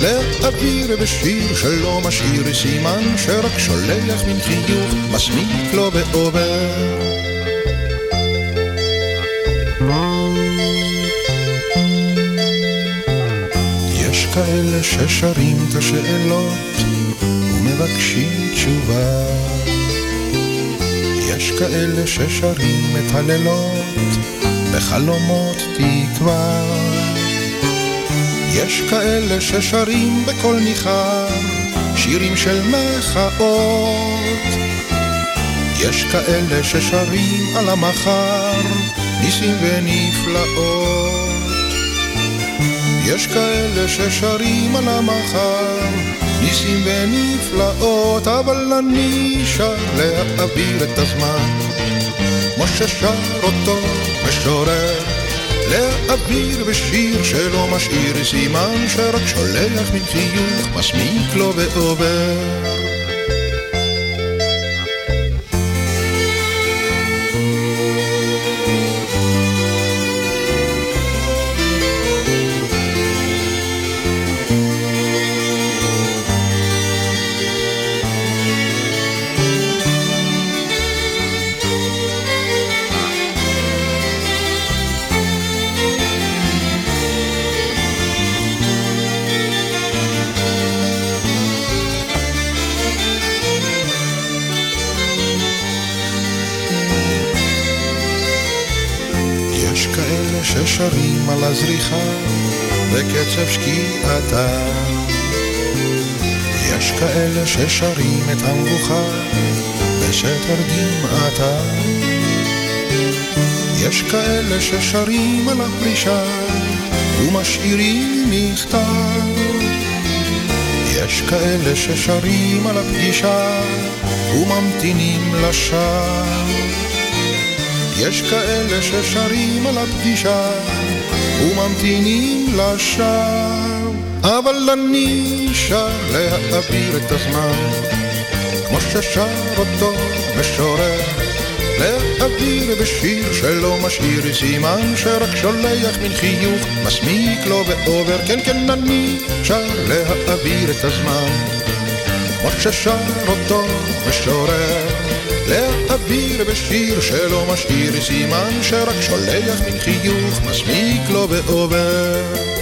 להעביר בשיר שלא משאיר סימן, שרק שולח מן חיוך, מסמיק לו ועובר. יש כאלה ששרים את השאלות ומבקשים תשובה. יש כאלה ששרים את הלילות בחלומות תקווה. יש כאלה ששרים בקול ניחר שירים של מחאות. יש כאלה ששרים על המחר ניסים ונפלאות. יש כאלה ששרים על המחר, ניסים ונפלאות, אבל אני שר להעביר את הזמן, כמו ששר אותו משורר, להעביר בשיר שלא משאיר סימן, שרק שולח מן חיוך, מסמיק לו ועובר. ששרים את המבוכה בסתר דמעתה. יש כאלה ששרים על הפרישה ומשאירים מכתב. יש כאלה ששרים על הפגישה וממתינים לשווא. יש כאלה ששרים על הפגישה וממתינים לשווא, אבל אני שר להעביר את הזמן, כמו ששר אותו משורר, להעביר בשיר שלא משאיר סימן, שרק שולח מן חיוך, מסמיק לו ועובר, כן כן אני שר להעביר את הזמן, כמו ששר אותו משורר. להעביר בשיר שלא משאיר סימן שרק שולח מן חיוך מסמיק לו ועובר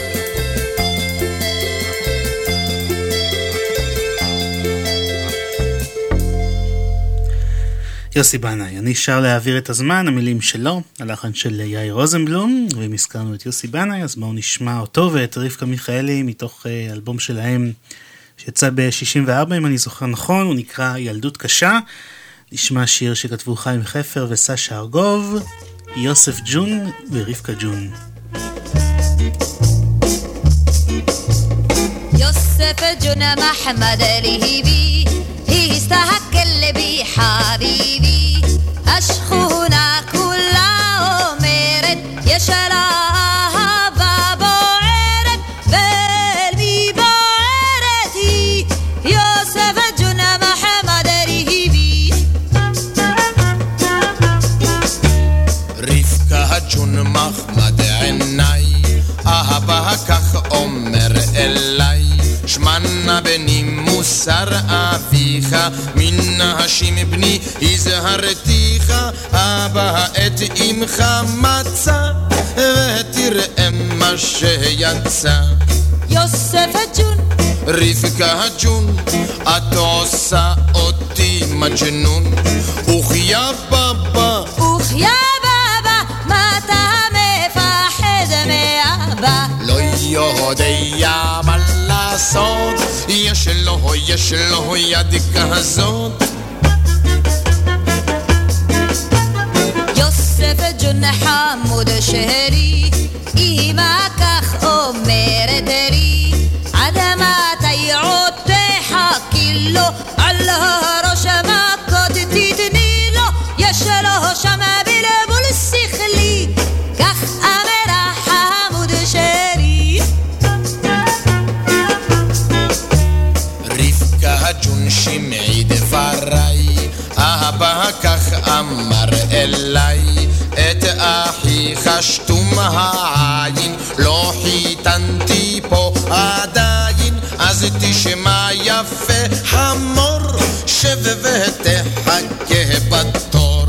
יוסי בנאי, אני שר להעביר את הזמן, המילים שלו, הלחן של יאיר רוזנבלום, ואם הזכרנו את יוסי בנאי, אז בואו נשמע אותו ואת רבקה מיכאלי מתוך אה, אלבום שלהם שיצא ב-64, אם אני זוכר נכון, הוא נקרא ילדות קשה. נשמע שיר שכתבו חיים חפר וסשה ארגוב, יוסף ג'ון ורבקה ג'ון. יוסף يوسف جنى محمد لهيبي هي اللي بيه حبيبي الشخونة كلها عمرت يا شراها بعرت بقلبي بعرتي يوسف الجنة محمد رهيبي رفكة جن محمد عني أهبها كخ أمر إلا שמנה בני מוסר אביך, מן השים בני הזהרתיך, אבא את אמך מצא, ותראה מה שיצא. יוסף הג'ון. רבקה הג'ון, את עושה אותי מג'נון, וכיה בבא. וכיה בבא מה אתה מפחד מאבא? לא יודע מה לעשות, יש לו, יש לו יד כזאת. יוסף ג'ון חמוד שלי, אמא כך אומרת לי, עד מתי עוד תחכי לו, על הראש שמעי דבריי, אבא כך אמר אליי, את אחי חשתום העין, לא חיתנתי פה עדיין, אז תשמע יפה חמור, שב ותחכה בתור.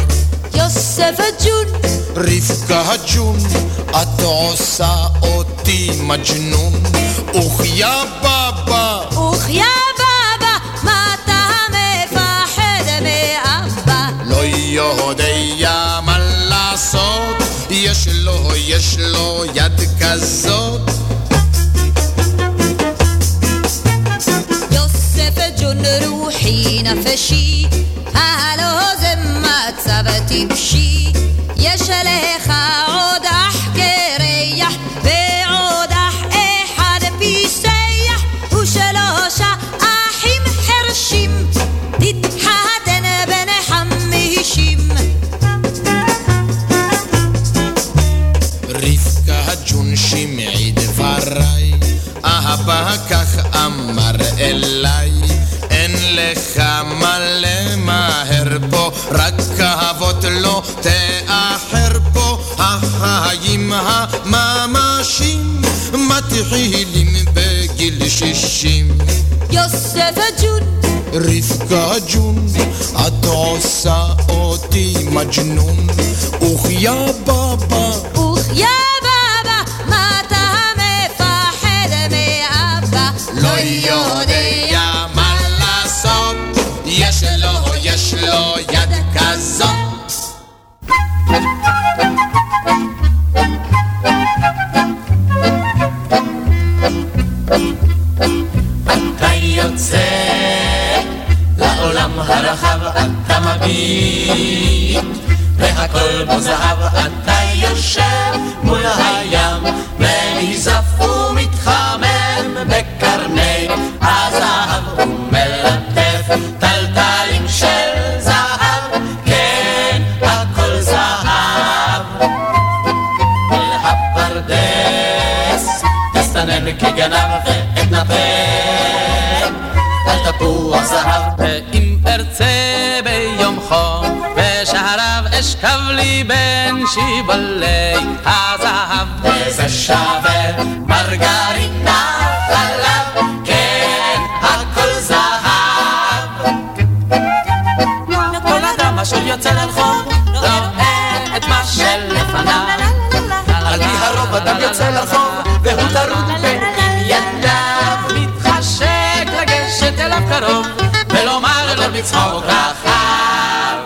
יוסף הג'ון רבקה הג'ון, את עושה אותי מג'נון, וכיה בבא. וכיה יודע מה לעשות, יש לו, יש לו יד כזאת. יוסף ג'ון רוחי נפשי, הלא זה מצב טיפשי. יש לך אהבה כך אמר אליי, אין לך מה למהר פה, רק אהבות לא תאחר פה, החיים הממשים מתחילים בגיל שישים. יוסף הג'ון. רבקה ג'ון, את עושה אותי מג'נון, וכיה בבא, וכיה מאבא? לא יודע מה לעשות, יש לו, יש לו יד כזאת. אתה יוצא לעולם הרחב, אתה מביט, והכל בו זהב, אתה יושב מול הים, ונזף ומתחמם בקרני הזהב, ומלטף טלטלים של זהב, כן, הכל זהב. אל הפרדס תסתנן כגנב ואתנפק על תפוח זהב. ואם ארצה ביום חום, בשעריו אשכב לי בין שיבולי הזהב. וזה שווה מרגרינה אדם יוצא לרחוב, והוא טרוד בענייניו. מתחשק לגשת אליו קרוב, ולומר לו בצחוק רחב.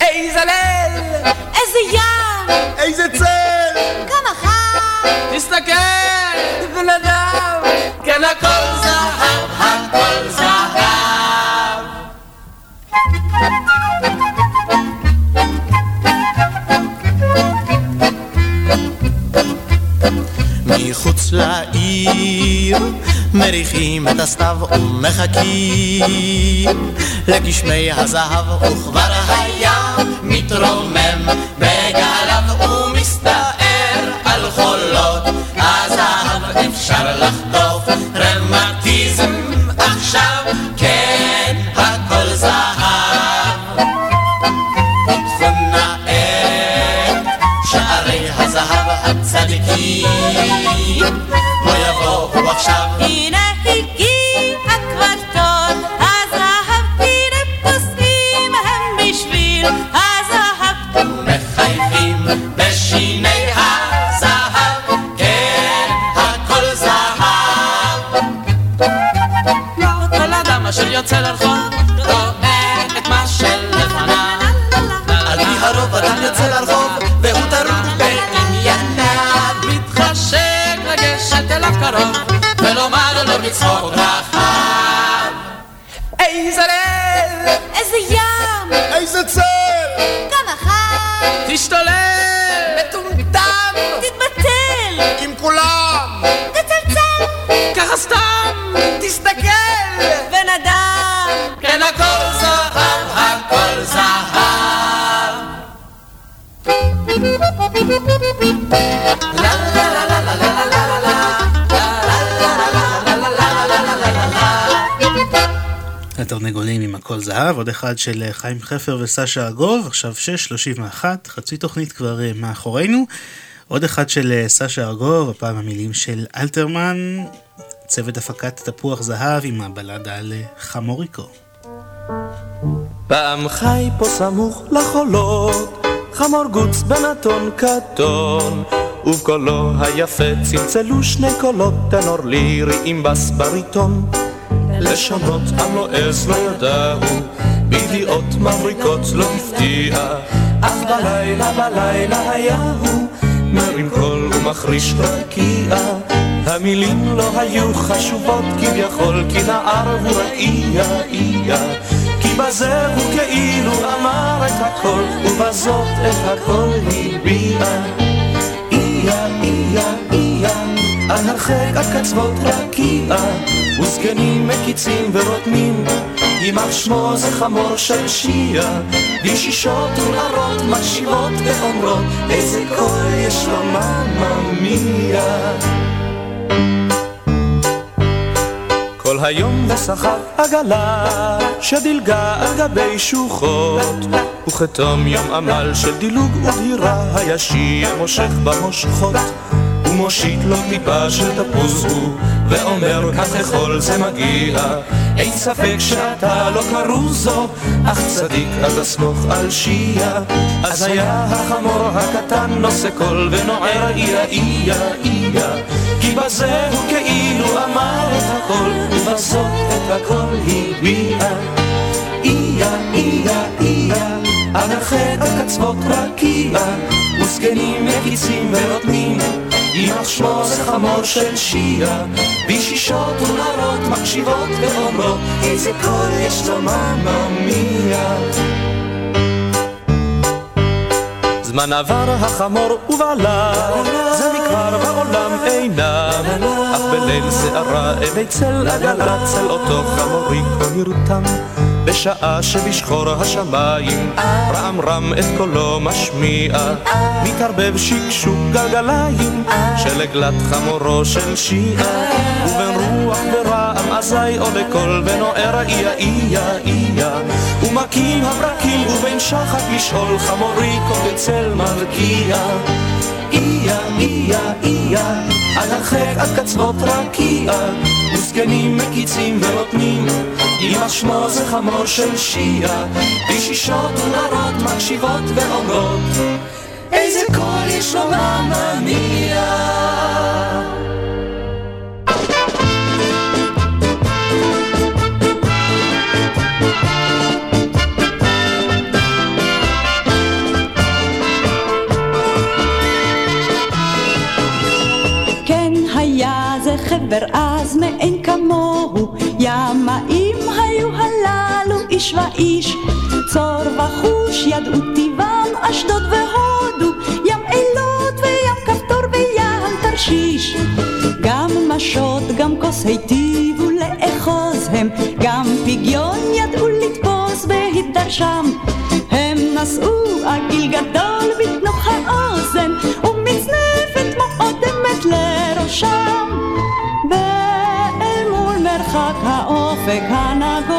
איזה ליל! איזה ים! איזה צל! כמה חם! תסתכל, בן אדם! כן, הכל זהב, הכל זהב. מריחים את הסתיו ומחכים. לגשמי הזהב וכבר הים מתרומם. בגליו ומסתער על חולות. הזהב אפשר לחטוף. רמטיזם עכשיו כן הכל זהב. פתחו נא את שערי הזהב הצדיקים. בוא יבואו עכשיו הכל זהב, עוד אחד של אה, חיים חפר וסשה ארגוב, עכשיו 6.31, חצי תוכנית כבר אה, מאחורינו. עוד אחד של אה, סשה ארגוב, הפעם המילים של אלתרמן, צוות הפקת תפוח זהב עם הבלדה על חמוריקו. פעם חי פה סמוך לחולות, חמור גוץ בנתון קטון, ובקולו היפה צלצלו שני קולות, טנור לירי עם בס בריטון. לשונות עם לא לא ידעו, בידיעות מבריקות לא הפתיע, אך בלילה בלילה היה הוא, מרים קול ומחריש רקיע. המילים לא היו חשובות כביכול, כי נער הוא רק איה איה. כי בזה הוא כאילו אמר את הכל, ובזאת את הכל הביע. איה, איה, איה, הרחק על קצוות רקיע, וזקנים מקיצים ורוטמים, יימח שמו זה חמור של שיעה, וישישות ונערות מקשיבות ואומרות, איזה קול יש לו מממיה. כל היום ושכר עגלה שדילגה על גבי שוחות וכתום יום עמל של דילוג ודהירה הישיר מושך במושכות ומושיט לו טיפה של תפוז הוא ואומר כך לכל זה מגיע. אין ספק שאתה לא כרוזו אך צדיק אתה סמוך על שיעה אז היה החמור הקטן נושא קול ונוער איה איה איה. כי בזה הוא כאילו אמר את הכל ובזאת את הכל הביע. איה איה איה על על קצוות רקיע וזקנים מקיצים ונותנים יימח שמו חמור של שיעה בישישות ונערות מקשיבות ואומרות איזה קול יש לו מממיה זמן עבר החמור ובעלה, זה מכבר בעולם אינם, אך בליל שערה אלי צל עגלה צל אותו חמוריקו נרתם, בשעה שבשחור השמיים. רם רם את קולו משמיע, מתערבב שקשוק גלגליים של עגלת חמורו של שיעה, ובין רוח ורעם אזי עולה קול ונוער איה איה איה, ומכים הברקים ובין שחק לשאול חמוריקו בצל מרקיע. איה איה איה, על הרחק עד קצוות רקיע, וזקנים מקיצים ורותמים, יימח שמו זה חמור של שיעה, בשישות ונערות מקשיבות ואומרות, איזה קול יש לו מממיה. ורז מאין כמוהו, ימאים היו הללו איש ואיש, צור וחוש ידעו טבעם אשדוד והודו, ים אילות וים כפתור וים תרשיש. גם משות, גם כוס היטיבו לאחוז הם, גם פגיון ידעו לתפוס בהתדרשם. הם נשאו עגיל גדול בתנוך האוזן, ומצנפת מועדמת לראשם. fekana go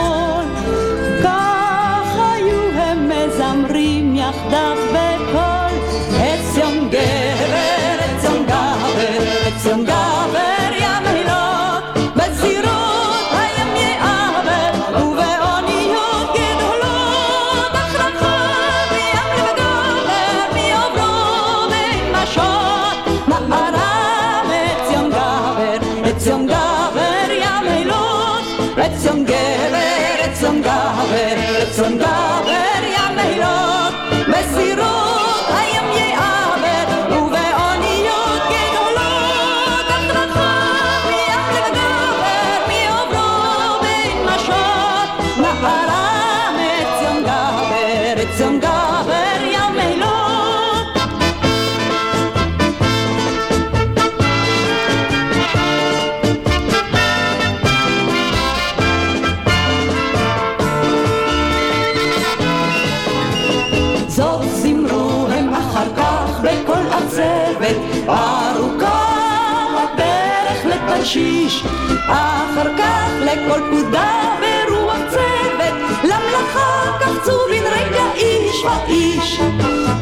לקשיש, אחר כך לכל פקודה ברוח צוות, למלאכה קפצו בן רגע איש ואיש.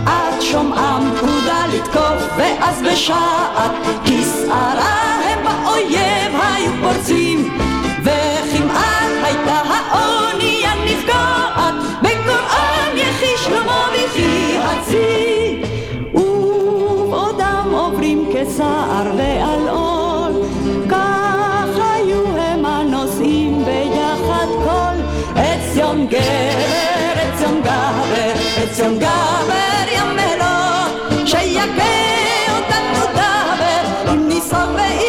עד שומעם פקודה לתקוף, ואז בשעת כסערה הם באויב היו פורצים, וכמעט הייתה האונייה נפגעת, בקוראן יחי שלמה ויחי הציר. ובעודם עוברים כסער ועל longa berja me lo, sheja ke o të të të të të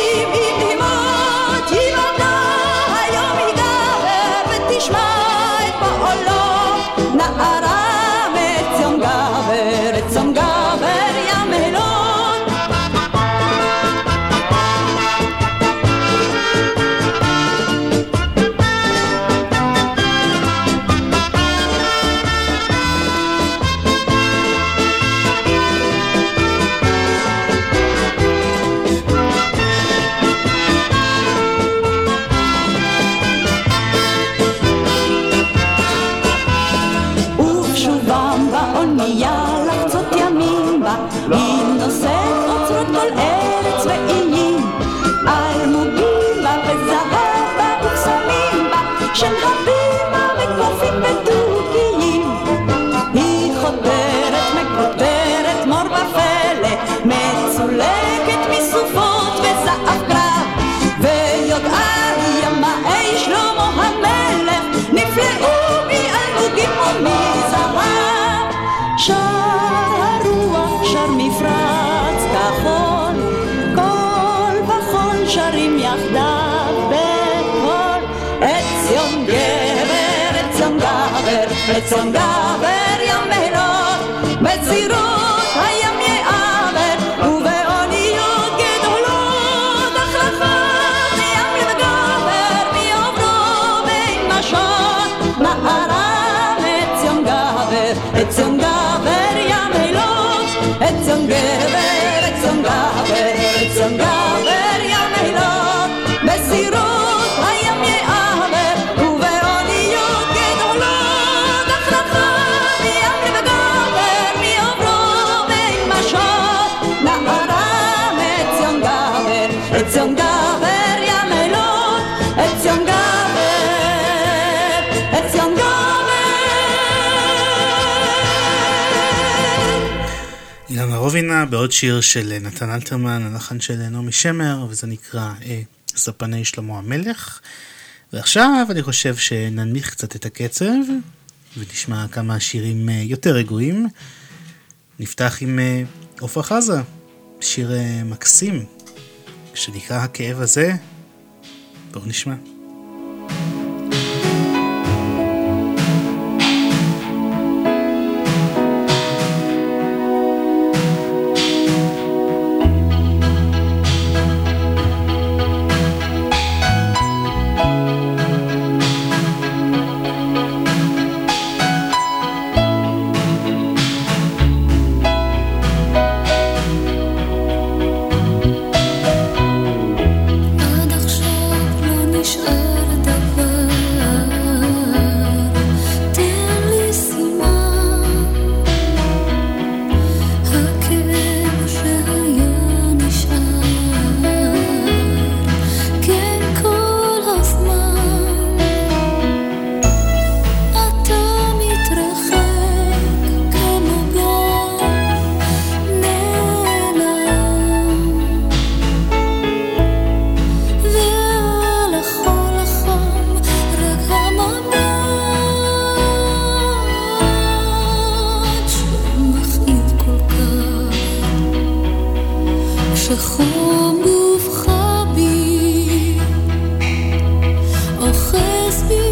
son רובינה בעוד שיר של אה, נתן אלתרמן, הלחן של אה, נעמי שמר, וזה נקרא אה, ספני שלמה המלך. ועכשיו אני חושב שננמיך קצת את הקצב, ונשמע כמה שירים יותר רגועים. נפתח עם עופרה חזה, שיר מקסים, שנקרא הכאב הזה. בואו נשמע. אוחז בי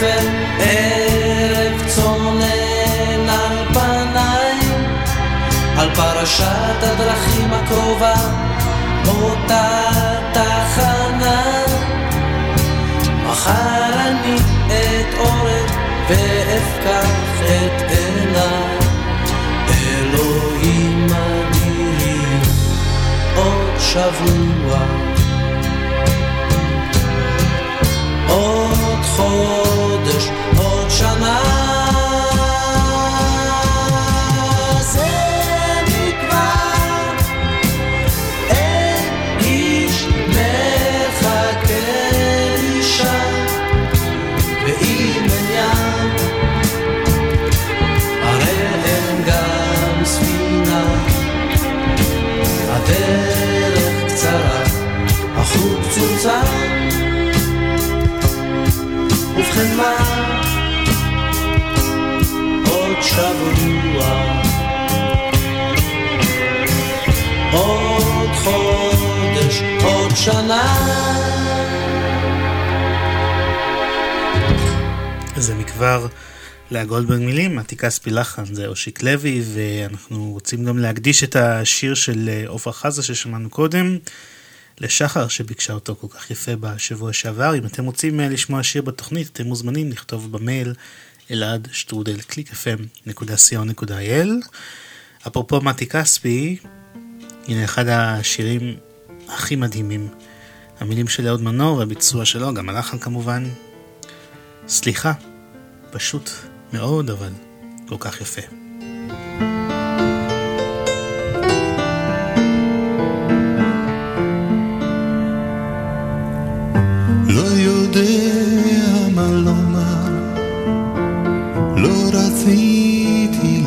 כופר ערב צונן על פניי. על פרשת הדרכים הקרובה אותה תחנה. מחר אני אתעורר ואפקח את עיניי. אלוהים אדירים עוד שבוע. עוד חור החוט צומצם. ובכן מה? עוד שבוע עוד חודש, עוד שנה זה מכבר לאה גולדברג מילים, מתי כספי לחן, זה אושיק לוי, ואנחנו רוצים גם להקדיש את השיר של אה, עופרה חזה ששמענו קודם, לשחר שביקשה אותו כל כך יפה בשבוע שעבר. אם אתם רוצים אה, לשמוע שיר בתוכנית, אתם מוזמנים לכתוב במייל אלעד שטרודל קליק fm.co.il. אפרופו מתי כספי, הנה אחד השירים הכי מדהימים. המילים של אהוד מנור והביצוע שלו, גם הלחן כמובן. סליחה, פשוט מאוד, אבל כל כך יפה. יודע מה לומר, לא רציתי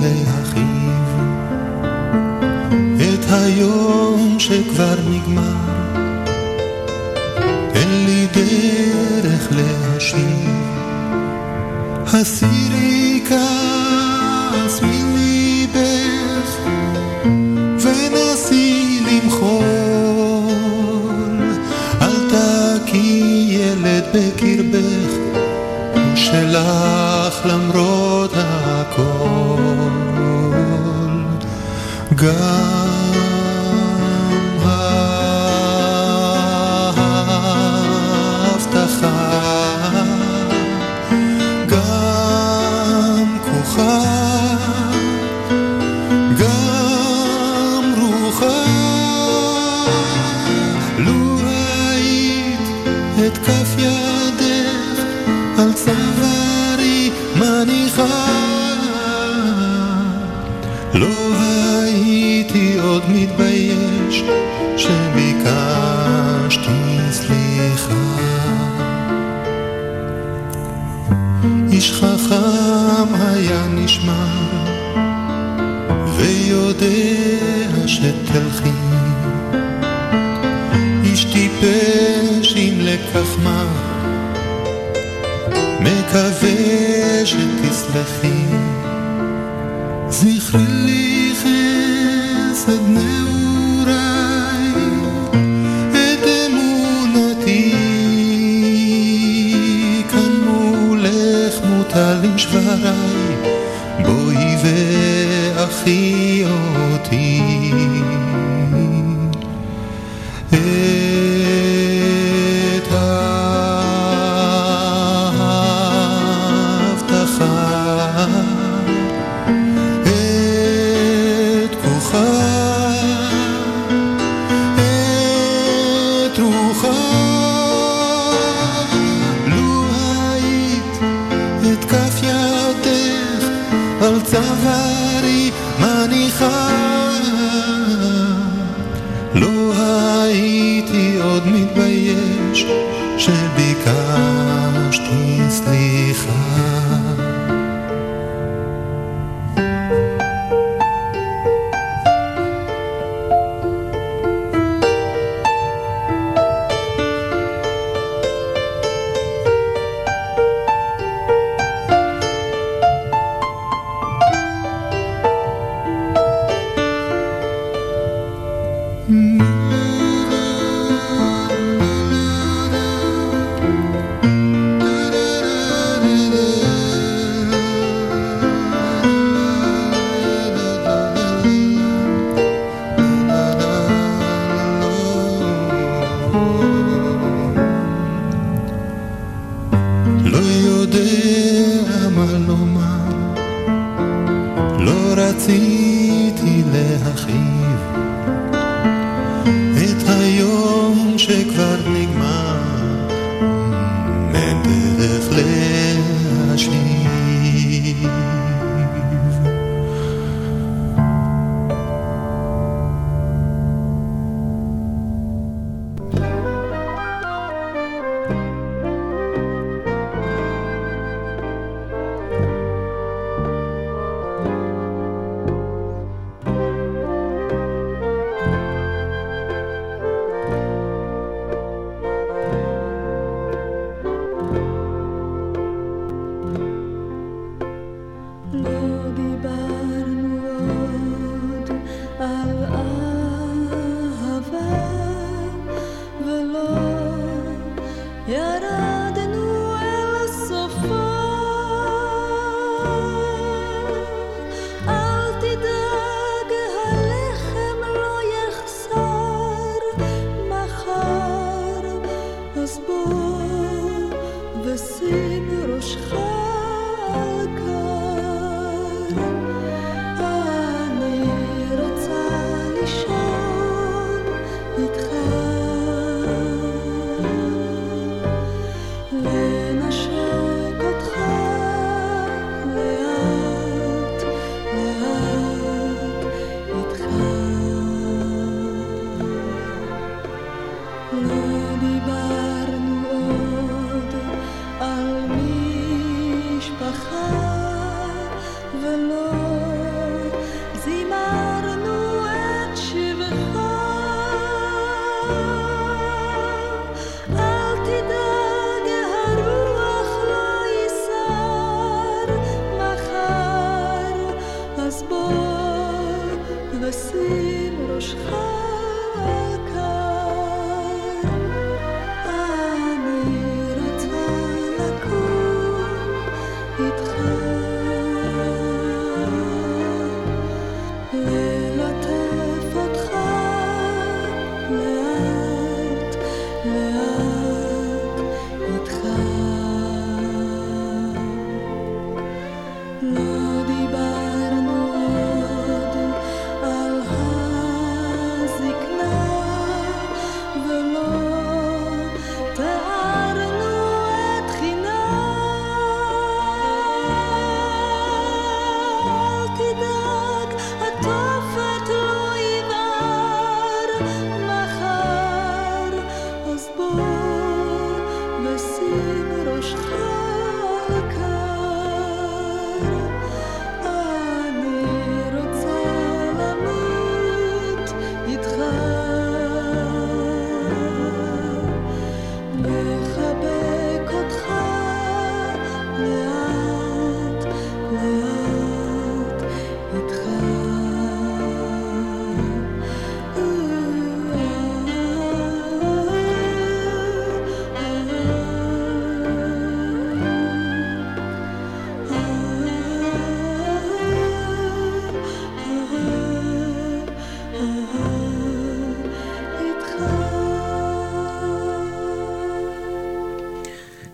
את היום שכבר נגמר, אין לי דרך להשיב. הסירי כעס בקרבך הוא שלך למרות הכל. גם לקח מר, מקווה שתסלחי. זכרי לי חסד נעוריי, את אמונתי כאן מולך מוטלים שבריי, בואי ואחי אותי.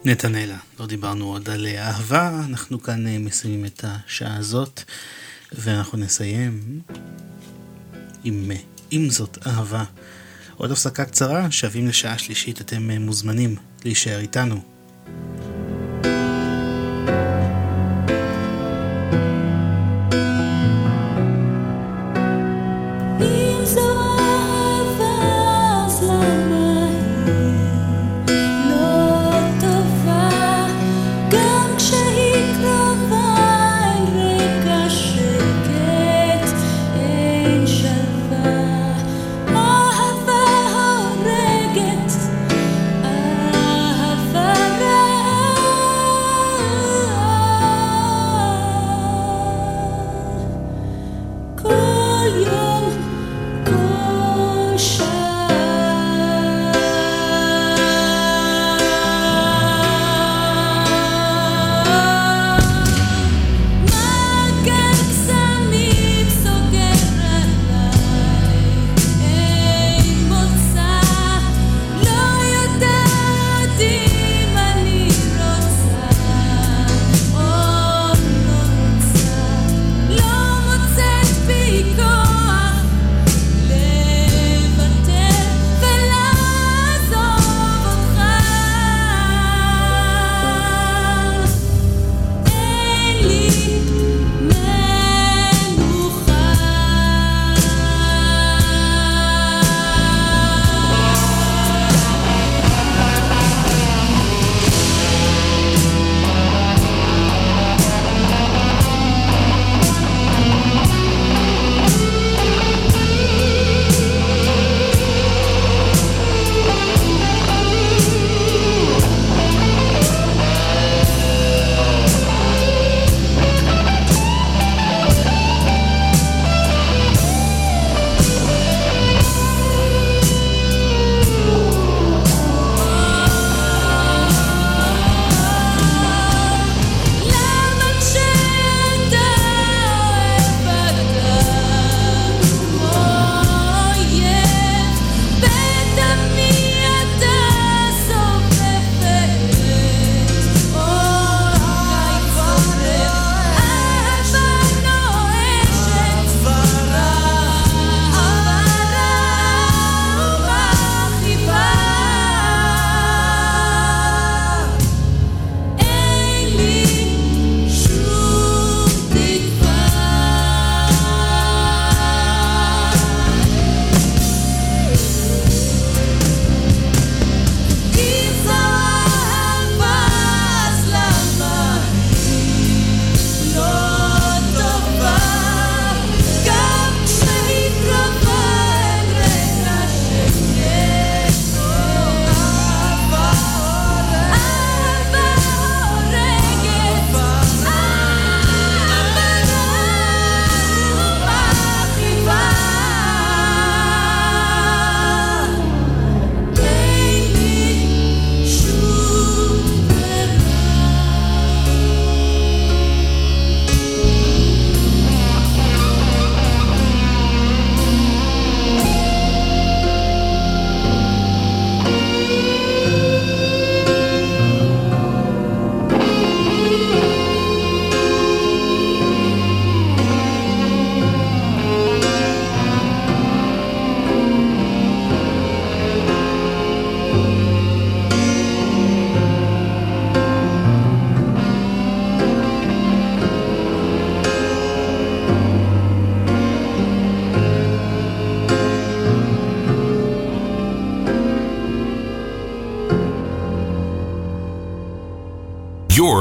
נתנאלה, לא דיברנו עוד על אהבה, אנחנו כאן אה, מסיימים את השעה הזאת, ואנחנו נסיים עם אה, "אם זאת אהבה". עוד הפסקה קצרה, שבים לשעה שלישית, אתם אה, מוזמנים להישאר איתנו.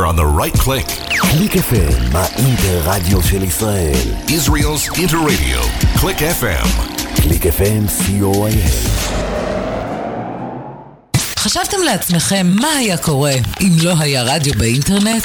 On the right click. קליק FM, האינטרדיו של ישראל. Israel's Interradio. Click FM. קליק FM, co.il. חשבתם לעצמכם מה היה קורה אם לא היה רדיו באינטרנט?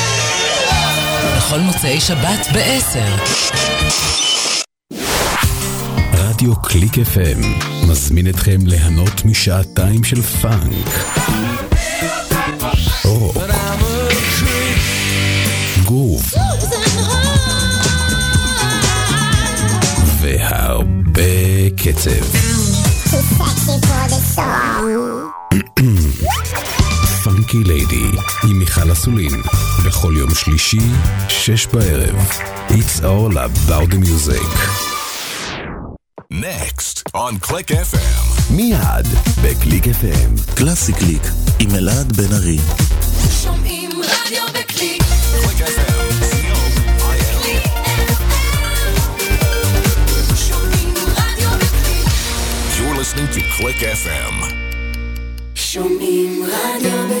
בכל מוצאי שבת ב-10. רדיו קליק FM מזמין אתכם ליהנות משעתיים של פאנק. רוק. והרבה קצב. עם מיכל אסולין בכל יום שלישי, שש בערב. It's all about the music. Next on Click FM. מיד בקליק FM. קלאסי קליק עם אלעד בן ארי. שומעים רדיו בקליק. Click FM. שומעים רדיו בקליק. You're listening to Click FM. שומעים רדיו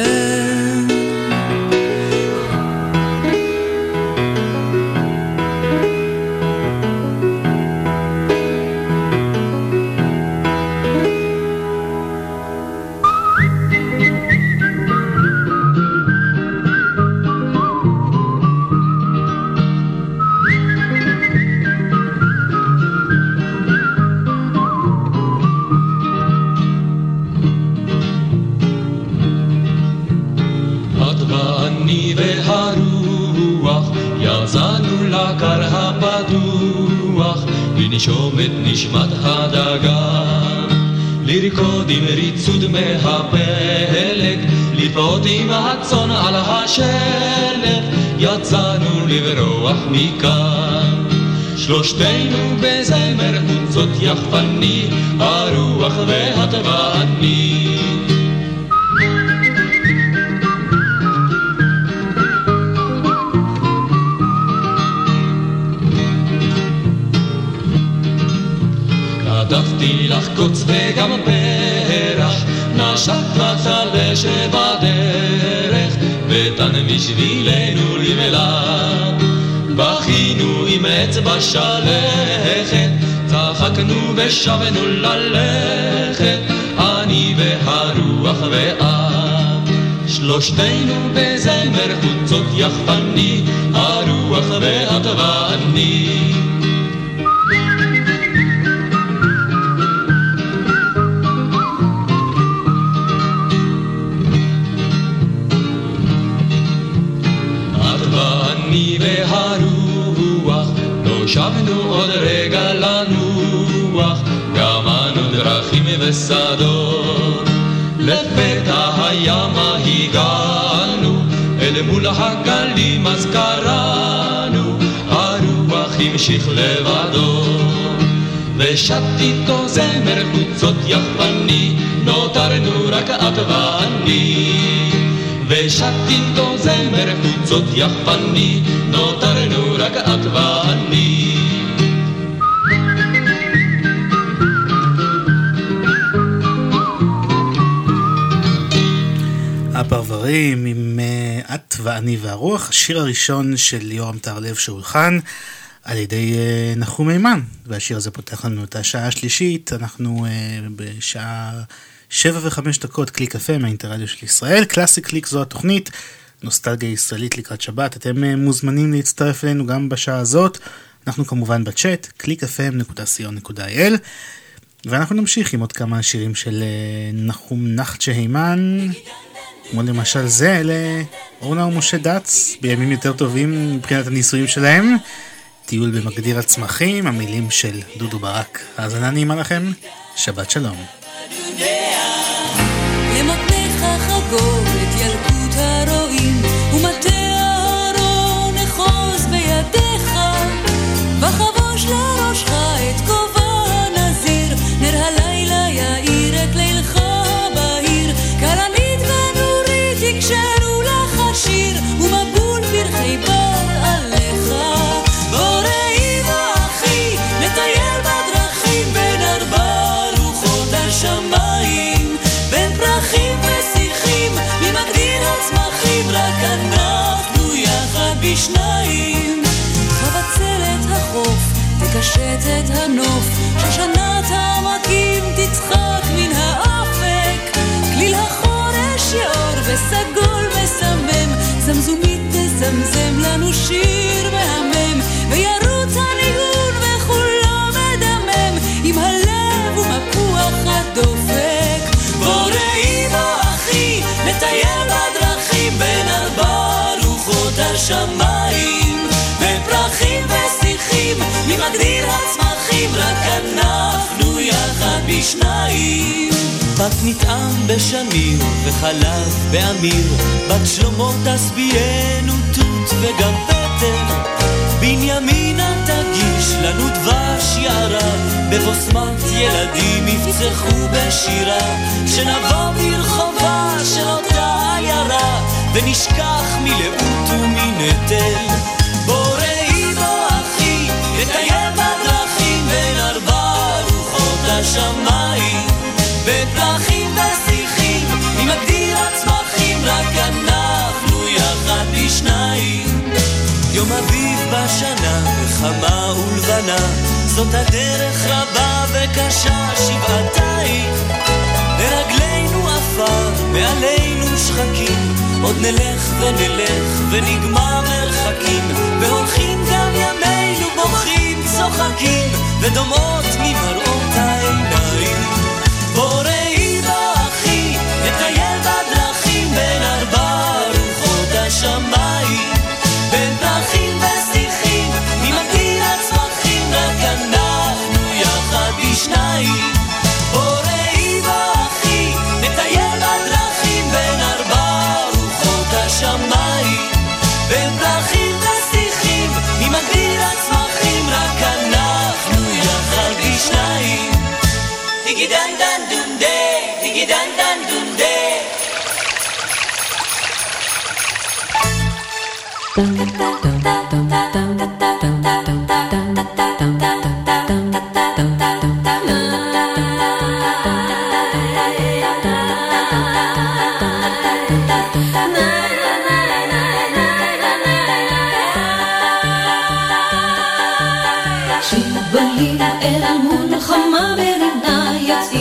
לרקוד עם ריצוד מהפלג לפעוט עם הצאן על השלג. יצאנו לברוח מכאן. שלושתנו בזמר חוצות יחפני הרוח ואת כתבתי לך קוץ וגם פרח, נשק מצלה שבדרך, ותן בשבילנו למלה. בכינו עם אצבע שלכת, צחקנו ושבנו ללכת, אני והרוח ואת. שלושתנו בזמר חוצות יחפני, הרוח ואת ואני. ושדות. לפתע הימה הגענו, אל מול הגלים אז קראנו, הרוח המשיך לבדו. ושט איתו זמר חוצות יחפני, נותרנו רק את ואני. ושטים כמו זמר חוצות יפני, נותרנו רק את ואני. הפרברים עם אה, את ואני והרוח, השיר הראשון של יורם טהרלב שהולחן על ידי אה, נחום מימן, והשיר הזה פותח לנו את השעה השלישית, אנחנו אה, בשעה שבע וחמש דקות קליק FM האינטרדיו של ישראל, קלאסי קליק זו התוכנית, נוסטלגיה ישראלית לקראת שבת, אתם אה, מוזמנים להצטרף אלינו גם בשעה הזאת, אנחנו כמובן בצ'אט, www.clickfm.co.il ואנחנו נמשיך עם עוד כמה שירים של נחום נחצ'ה הימן. כמו למשל זה לאורנה ומשה דץ, בימים יותר טובים מבחינת הניסויים שלהם. טיול במגדיר הצמחים, המילים של דודו ברק. האזנה נעימה לכם, שבת שלום. למותניך חגור תקשט את הנוף, שושנת העמקים תצחק מן האופק, כליל החורש יאור וסגול מסמם, זמזומית תזמזם לנו שיר מהמם, וירוץ הניגון וכולו מדמם, עם הלב ומפוח הדופק. בוא ראי בוא אחי, נטייל בדרכים. בין ארבע רוחות השמיים, ושיחים, ממגדיר הצמחים, רק אנחנו יחד בשניים. בת נטעם בשמיר וחלב באמיר, בת שלמה תשביענו תות וגם פטר. בנימינה תגיש לנו דבש יערה, בבוסמת ילדים יפצחו בשירה, שנבוא ברחובה של אותה עיירה, ונשכח מלאות ומנטל. השמיים. יחד. יום אביב בשנה, ולבנה, זאת הדרך רבה וקשה שבעתיים. לרגלינו עפר, מעלינו שחקים, עוד נלך ונלך ונגמר מרחקים, והולכים גם ימינו בוכים, צוחקים, ודומעות ממראות. בוא ראי בוא אחי, נטייל בדרכים בין ארבע רוחות השמיים,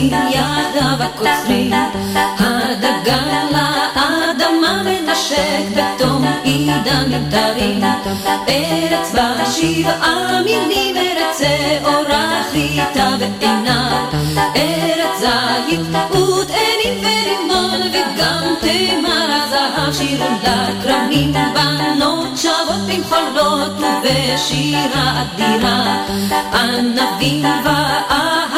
יוצאים ידיו הקוצרים הדגה לאדמה מנשק בתום עידן מבתרים ארץ בה שבעה מינים ארץ אורה חיטה ועינה. ארץ זית ותאנים ורימון וגם תמר הזהב שירו לכרמים בנות שבות במחולות ובשירה אדירה. ענבים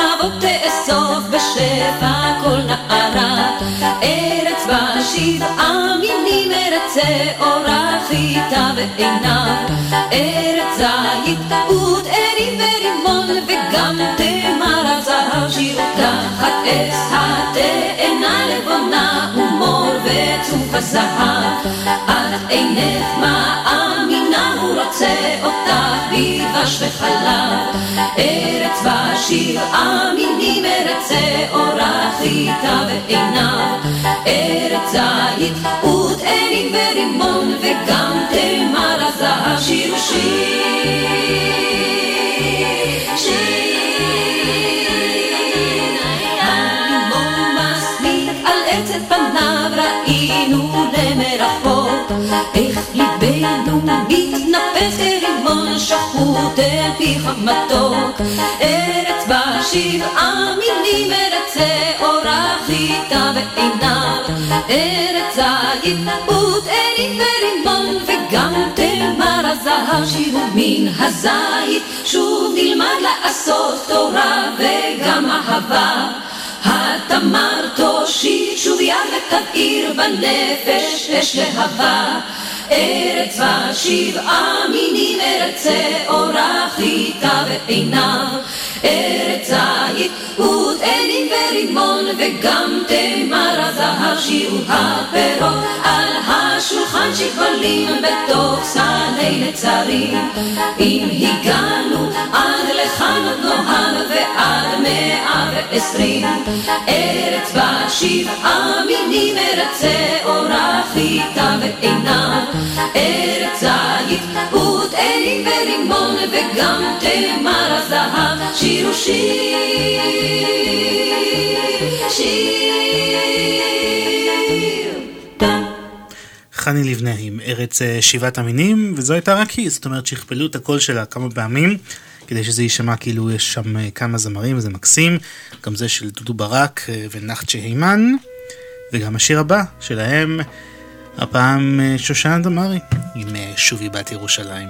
ואהבות תאסוף בשפע כל נערה. ארץ בה שבעה מינים ארץ אורה חיטה ועינה ארץ זית ותאנים ורימון וגם תמר הזהב שירו תחת עץ התאנה לבונה ומור ו... רצוף הזהב, את מאמינה, הוא רוצה אותך בדבש וחלב. ארץ בשיר אמיני מרצה אורח איתה ועיניו. ארץ זית ותאנים ורימון וגם תמר הזהב שיר. ראינו למרחוק. איך ליבנו מתנפץ כרימון שחוט אל פיך מתוק ארץ בשיר אמיני מרצה אורח איתה ועיניו ארץ זית ותאנים ורימון וגם תמר הזהב שירו מן הזית. שוב נלמד לעשות תורה וגם אהבה התמר תושיט שוב יד ותבעיר בנפש אש להבה ארץ ושבעה מינים ארצה אורח איתה ועיניו ארץ זית ותאנים ורימון וגם תמר הזהב שירו הפירות. על השולחן שכבלים בתוך סלי נצרים. אם הגענו עד לכאן עוד נאהב ועד מאה ועשרים. ארץ בשבעה מינים ארצה אורח איתה ועיניו ארץ זית ותאנים ורימון וגם תמר הזהב. שיר ושיר שיר. חני לבנה עם ארץ אה, שבעת המינים, וזו הייתה רק היא, זאת אומרת שהכפלו את הקול שלה כמה פעמים, כדי שזה יישמע כאילו יש שם אה, כמה זמרים, וזה מקסים. גם זה של דודו ברק אה, ונחצ'ה הימן, וגם השיר הבא שלהם, הפעם אה, שושנה דמארי, עם אה, שובי בת ירושלים.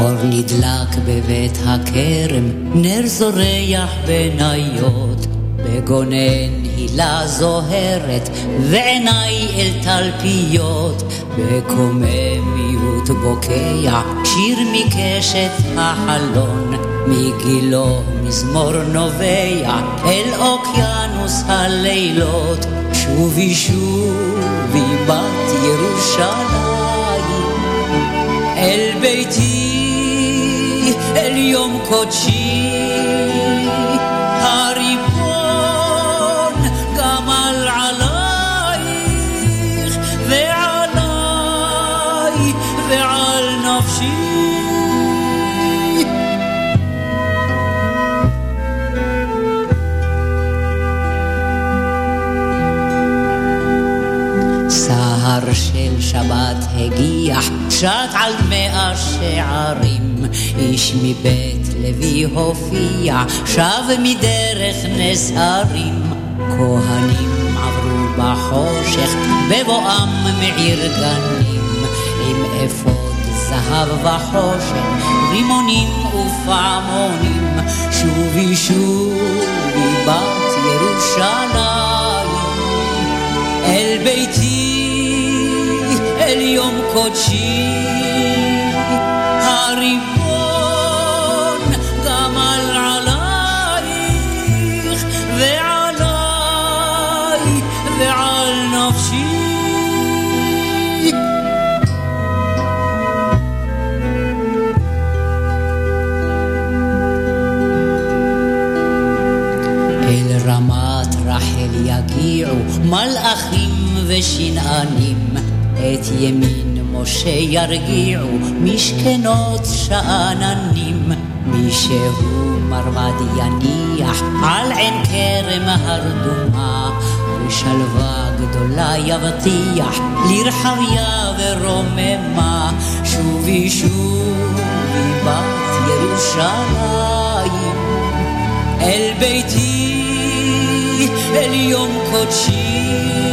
אור נדלק בבית הכרם, נר זורח בניות, בגונן הילה זוהרת, ועיניי אל תלפיות, בקוממיות בוקע, שיר מקשת החלון, מגילו מזמור נובע, אל אוקיינוס הלילות, שובי שובי בת ירושלים. אל ביתי, אל יום קודשי, סהר של שבת הגיח, שט על מאה שערים, איש מבית לוי הופיע, שב מדרך נסהרים. כהנים עברו בחושך, בבואם מעיר גנים, עם אפוד זהב וחושן, רימונים ופעמונים, שובי שובי בת ירושלים. אל ביתי, אל יום קודשי, הריבון גמל עלייך ועליי ועל נפשי. אל רמת רחל יגיעו מלאכים ושנענים, את ימין משה ירגיעו משכנות שאננים. מי שהוא מרמד יניח על עין כרם הרדומה, ושלווה גדולה יבטיח לרחביה ורוממה. שובי שובי בת ירושלים אל ביתי, אל יום קודשי,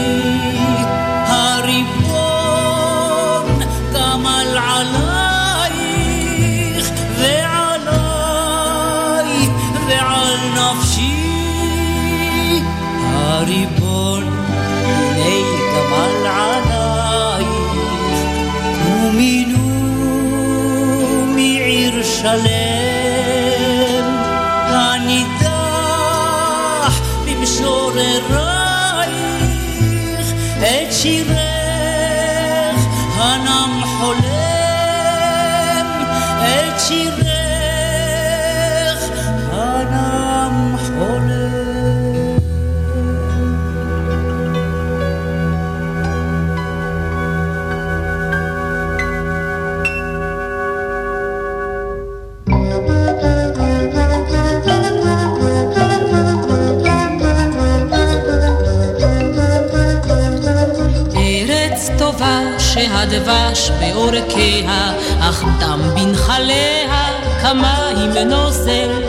שהדבש בעורקיה, אך דם בנחליה כמים נוזל.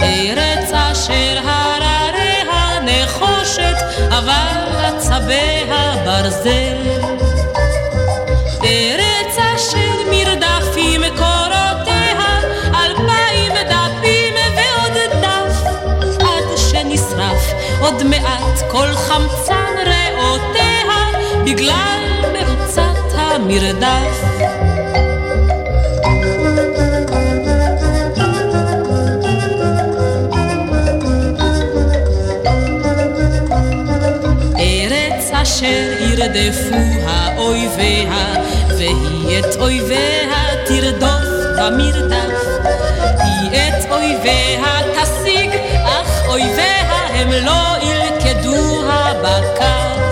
ארץ אשר הרריה נחושת, אבל עצביה ברזל. ארץ אשר מרדפים קורותיה, אלפיים דפים ועוד דף, עד שנשרף עוד מעט כל חמצן המרדף. ארץ אשר ירדפוה אויביה, והיא את אויביה תרדוף במרדף. היא את אויביה תשיג, אך אויביה הם לא ילכדוה בכף.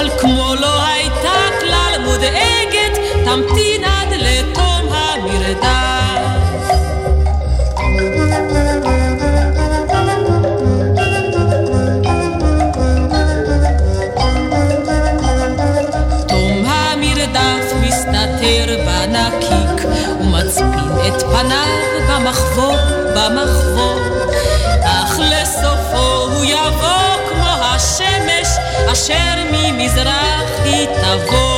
אבל כמו לא הייתה כלל מודאגת, תמתין עד לתום המרדף. תום המרדף מסתתר בנקיק ומצפין את פניו במחבור, במחבור אך לסופו הוא יבוא כמו השמש אשר היא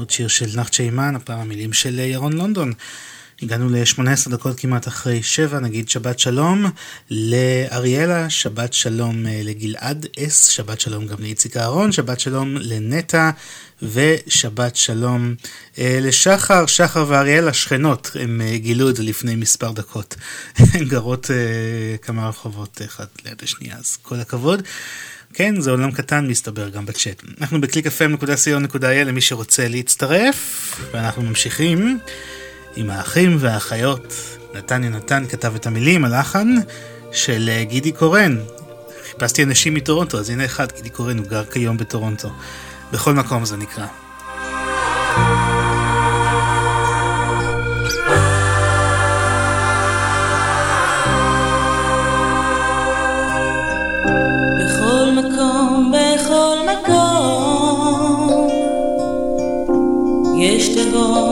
עוד שיר של נחצ'ה אימן, הפעם המילים של ירון לונדון. הגענו ל-18 דקות כמעט אחרי שבע, נגיד שבת שלום לאריאלה, שבת שלום אה, לגלעד אס, שבת שלום גם לאיציק אהרון, שבת שלום לנטע ושבת שלום אה, לשחר, שחר ואריאלה שכנות, הם אה, גילו את זה לפני מספר דקות. הן גרות כמה רחובות אחד ליד השנייה, אז כל הכבוד. כן, זה עולם קטן מסתבר גם בצ'אט. אנחנו בקליק fm.co.il למי שרוצה להצטרף, ואנחנו ממשיכים עם האחים והאחיות. נתן יונתן כתב את המילים, הלחן של אה, גידי קורן. חיפשתי אנשים מטורונטו, אז הנה אחד, גידי קורן, הוא גר כיום בטורונטו. בכל מקום זה נקרא. בכל יש תהום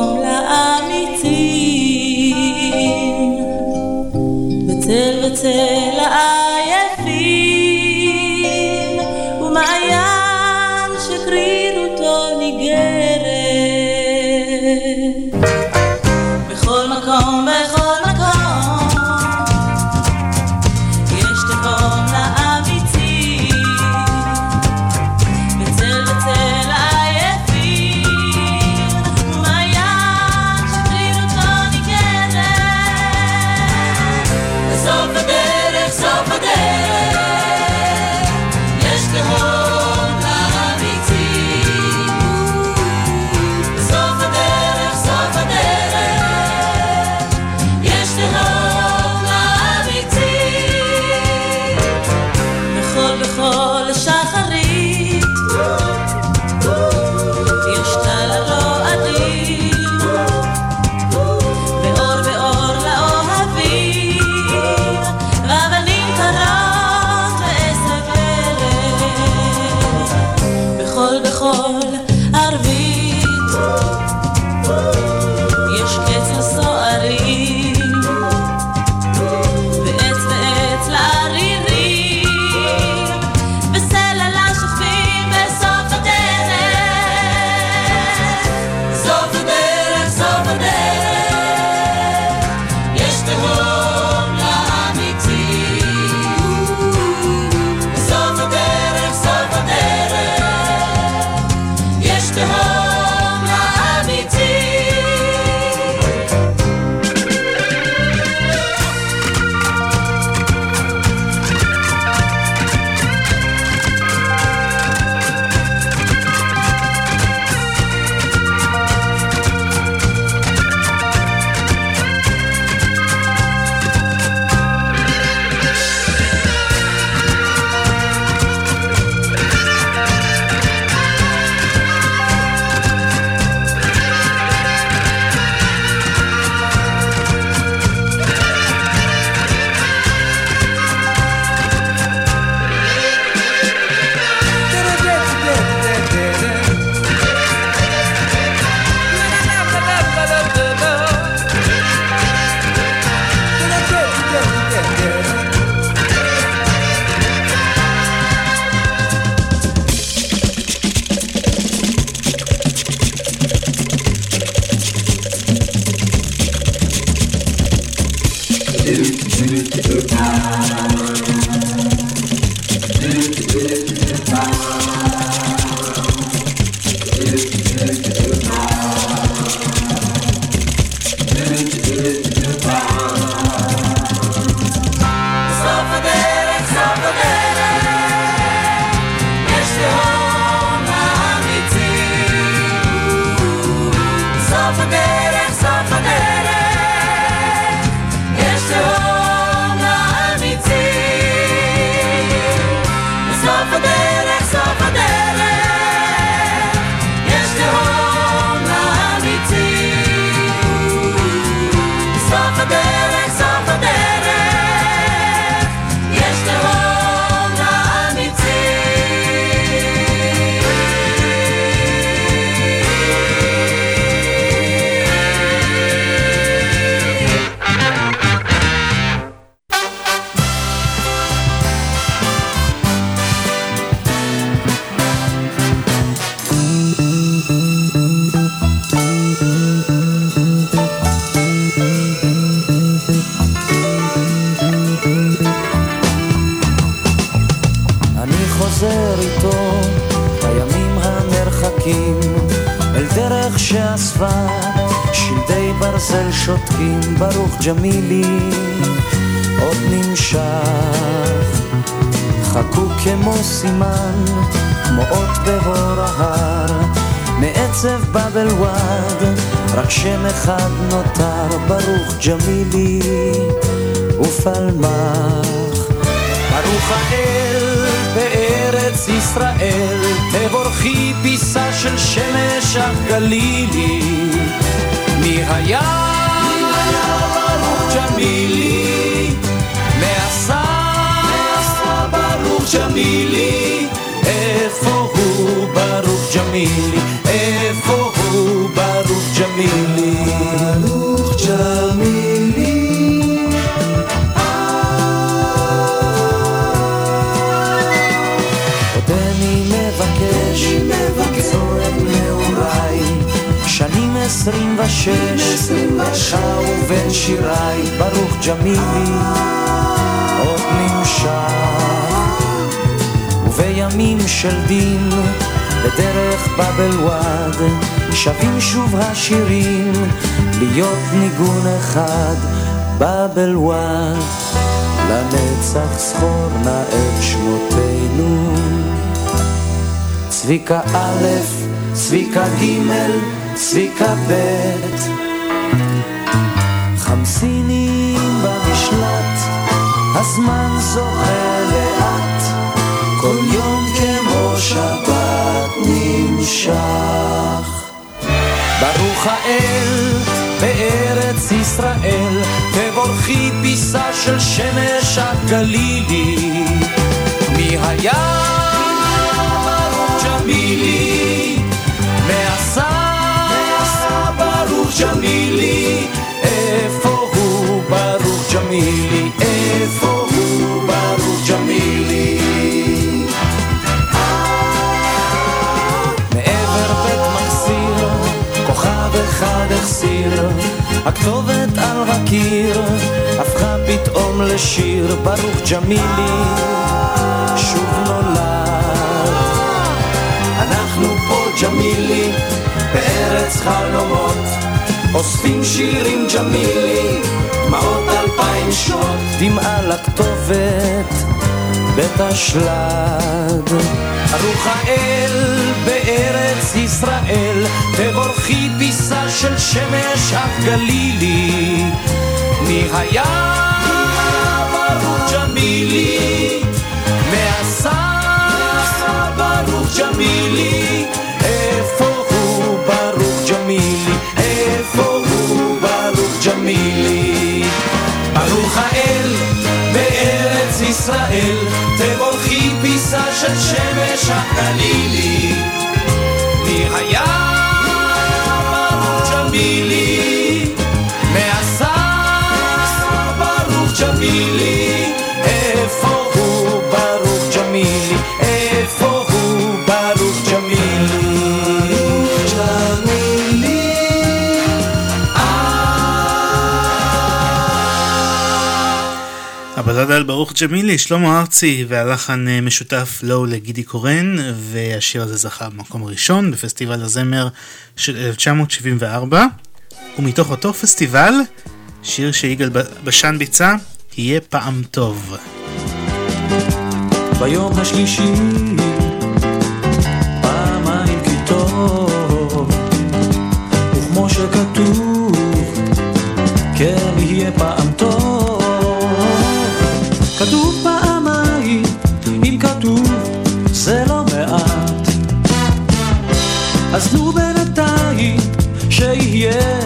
ג'מילי עוד נמשך חקוק כמו סימן כמו אות בהור ההר מעצב באבל וואד רק שם אחד נותר ברוך ג'מילי ופלמח ברוך האל בארץ ישראל, תבורכי פיסה של שמש הגלילי. ג'מילי? איפה הוא? ברוך ג'מילי? ברוך ג'מילי עודני מבקש למצוא את נעוריי. שנים עשרים ושש לך ובין שיריי. ברוך ג'מילי עוד נמשך ובימים של דין בדרך באבל וואד שבים שוב השירים להיות ניגון אחד באבל וואד לנצח זכור נא את שמותינו. צביקה א', צביקה ג', צביקה ב' חמסינים במשלט, הזמן זוכה לאט, כל יום כמו שבת נמשך. ברוך האל בארץ ישראל, תבורכי פיסה של שמש הגלילי. מי היה ברוך ג'מילי? מהסע ברוך ג'מילי? איפה הוא ברוך ג'מילי? הכתובת על הקיר הפכה פתאום לשיר ברוך ג'מילי שוב נולד. אנחנו פה ג'מילי בארץ חלומות אוספים שירים ג'מילי דמעות אלפיים שנות. דמעה לכתובת בית השלד. ברוך האל בארץ ישראל של שמש אף גלילי. מי היה ברוך ג'מילי? מהשר ברוך ג'מילי. איפה הוא ברוך ג'מילי? איפה הוא ברוך ג'מילי? ברוך האל בארץ ישראל תבורכי פיסה של שמש הגלילי על ברוך ג'מילי, שלמה ארצי והלחן אה, משותף לו לגידי קורן והשיר הזה זכה במקום הראשון בפסטיבל הזמר של 1974 ומתוך אותו פסטיבל שיר שיגאל בשן ביצע יהיה פעם טוב. ביום השלישי נו בינתיים שיהיה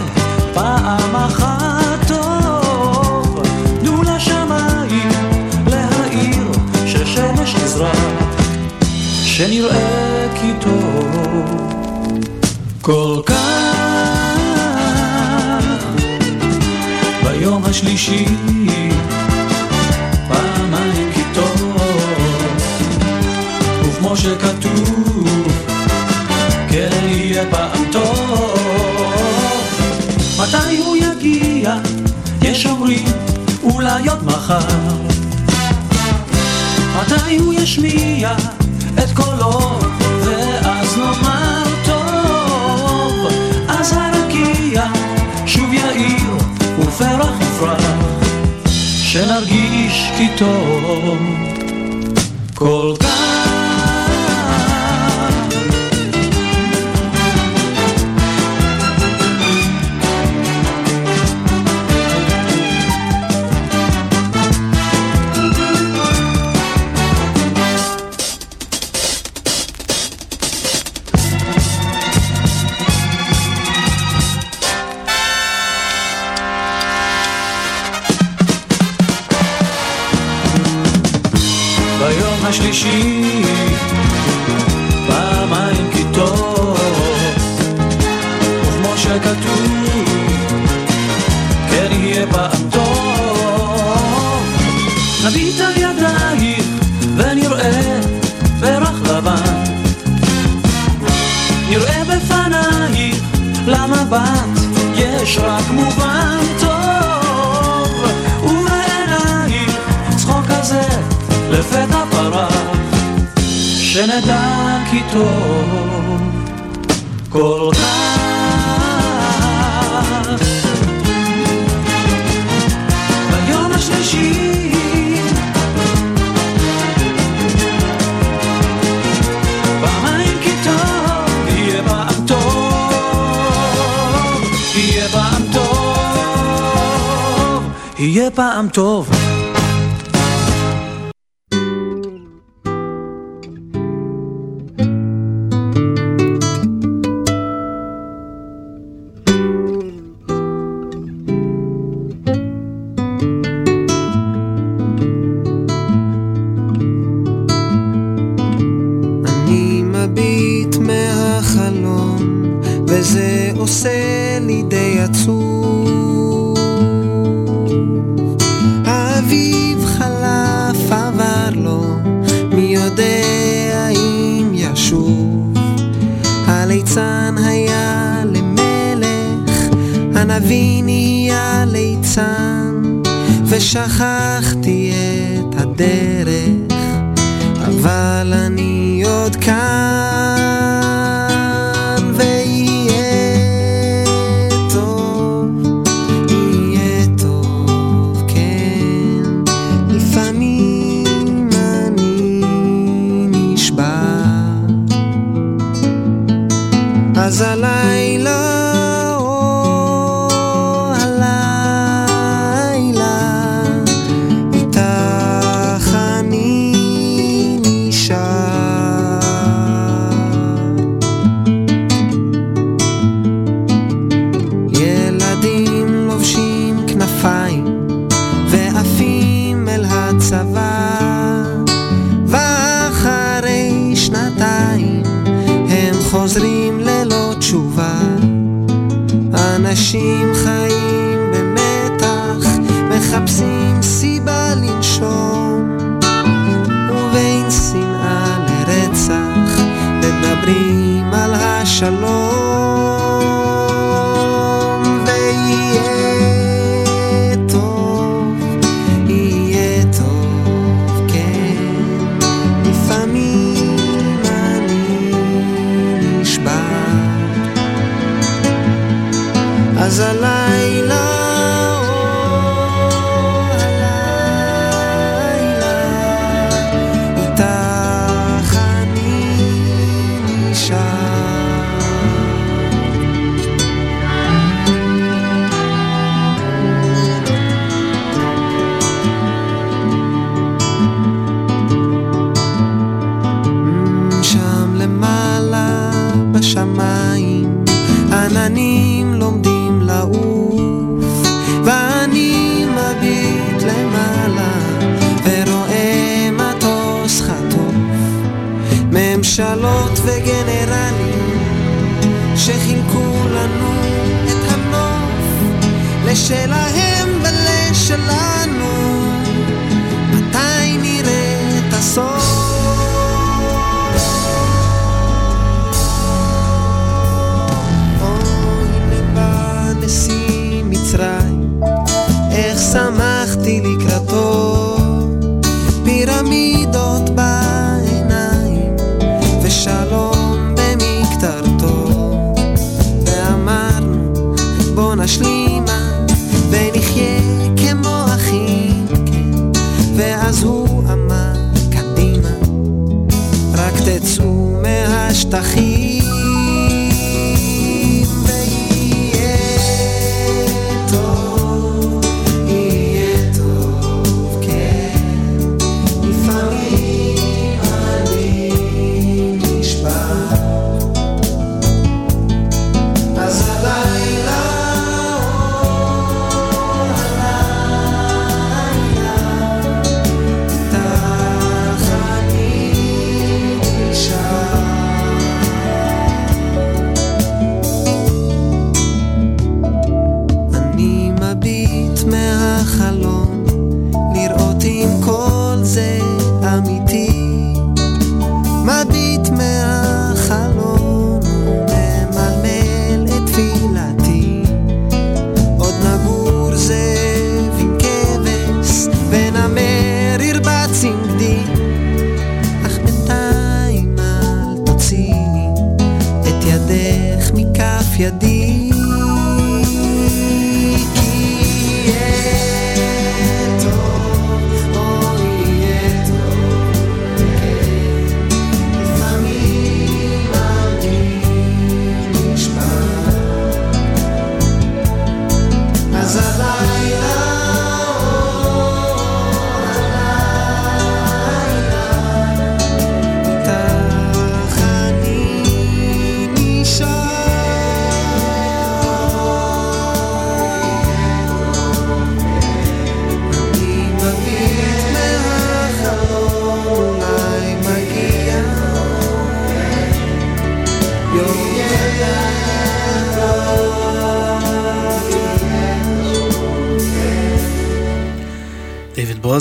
פעם אחת טוב. תנו לשמיים להאיר ששמש תזרח שנראה כי טוב. כל כך ביום השלישי פעמיים כי טוב. וכמו שכתוב טוב מתי הוא יגיע? יש אומרים אולי עוד מחר. מתי הוא ישמיע את קולו? ואז נאמר טוב אז הרקיע שוב יאיר ופרח יפרח שנרגיש כי טוב כל כך יהיה על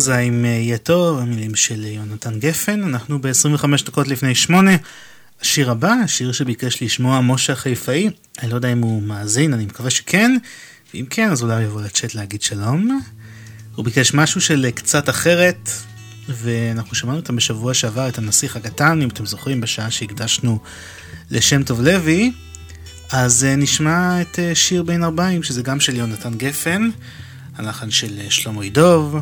ברוזה עם אה, טוב, המילים של יונתן גפן, אנחנו ב-25 דקות לפני שמונה. השיר הבא, השיר שביקש לשמוע משה החיפאי, אני לא יודע אם הוא מאזין, אני מקווה שכן. ואם כן, אז אולי יבוא לצ'אט להגיד שלום. הוא ביקש משהו של קצת אחרת, ואנחנו שמענו אותם בשבוע שעבר, את הנסיך הקטן, אם אתם זוכרים, בשעה שהקדשנו לשם טוב לוי. אז אה, נשמע את אה, שיר בין ארבעים, שזה גם של יונתן גפן, הלחן של אה, שלמה ידוב,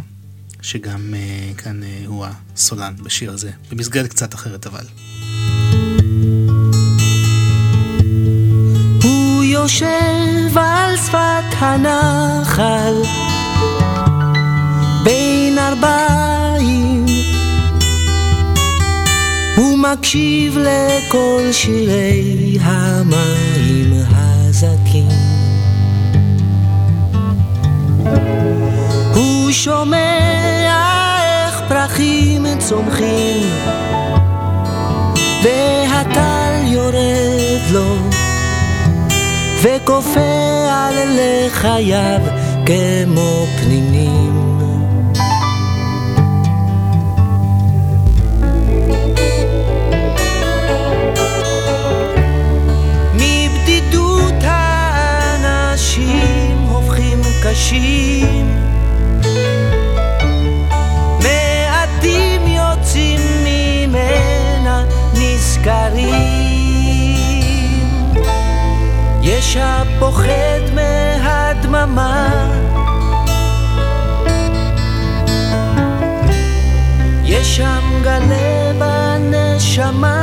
שגם אה, כאן אה, הוא הסולן בשיר הזה, במסגרת קצת אחרת אבל. יושב על שפת הנחל בין ארבעים. הוא מקשיב לכל שירי המים הזכים. הוא שומע איך פרחים צומחים והטל יורד לו וכופה על לחייו כמו פנינים. מבדידות האנשים הופכים קשים יש הפוחד מהדממה. יש שם גלה בנשמה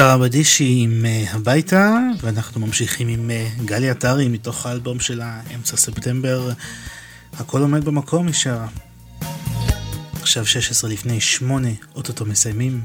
שרה בדישי עם הביתה, ואנחנו ממשיכים עם אה, גלי עטרי מתוך האלבום שלה, אמצע ספטמבר. הכל עומד במקום, היא שרה. עכשיו 16 לפני 8, אוטוטו מסיימים.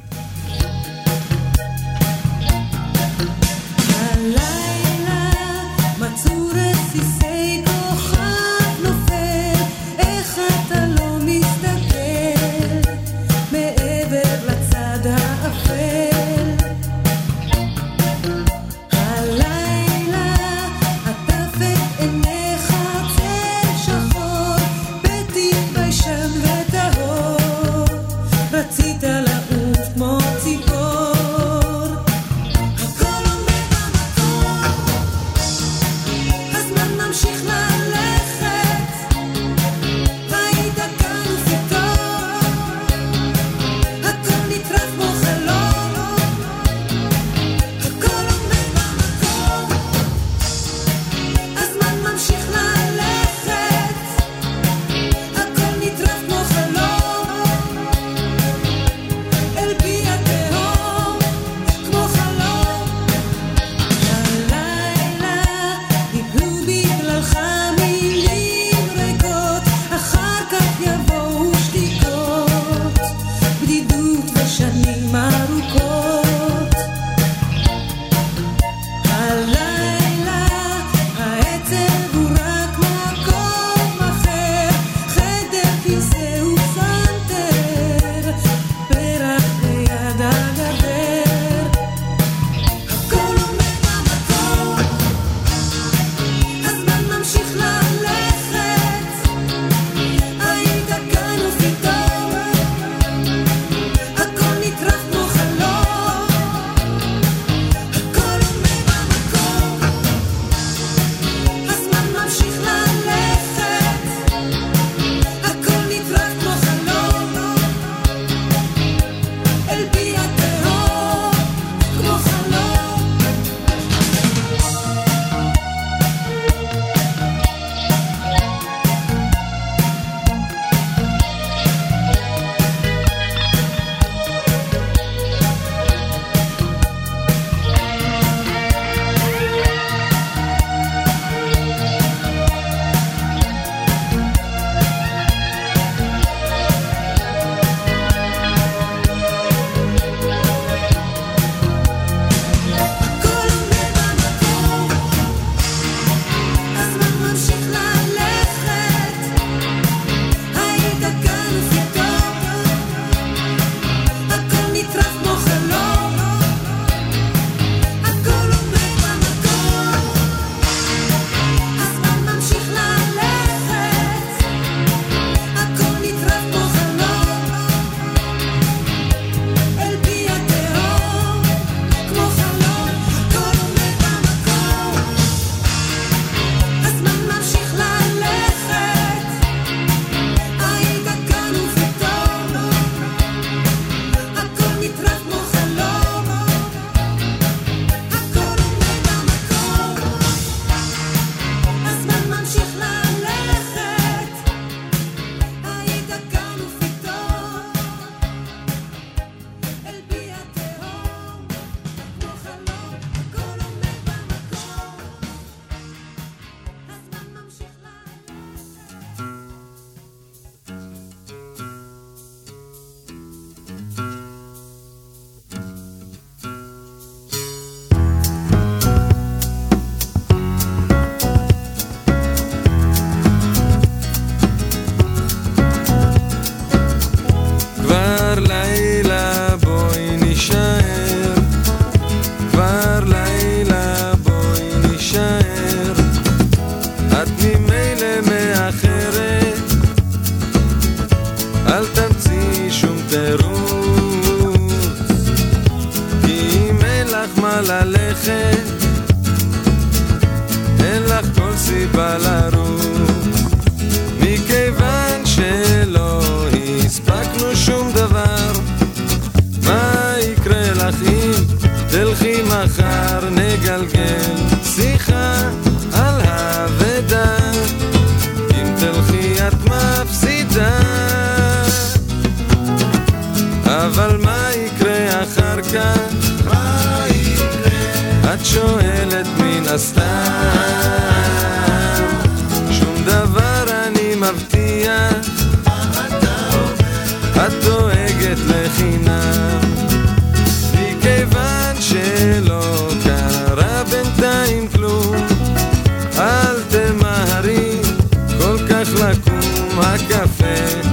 שואלת מן הסתם. שום דבר אני מבטיח. את דואגת לחינם. מכיוון שלא קרה בינתיים כלום אל תמהרי כל כך לקום הקפה.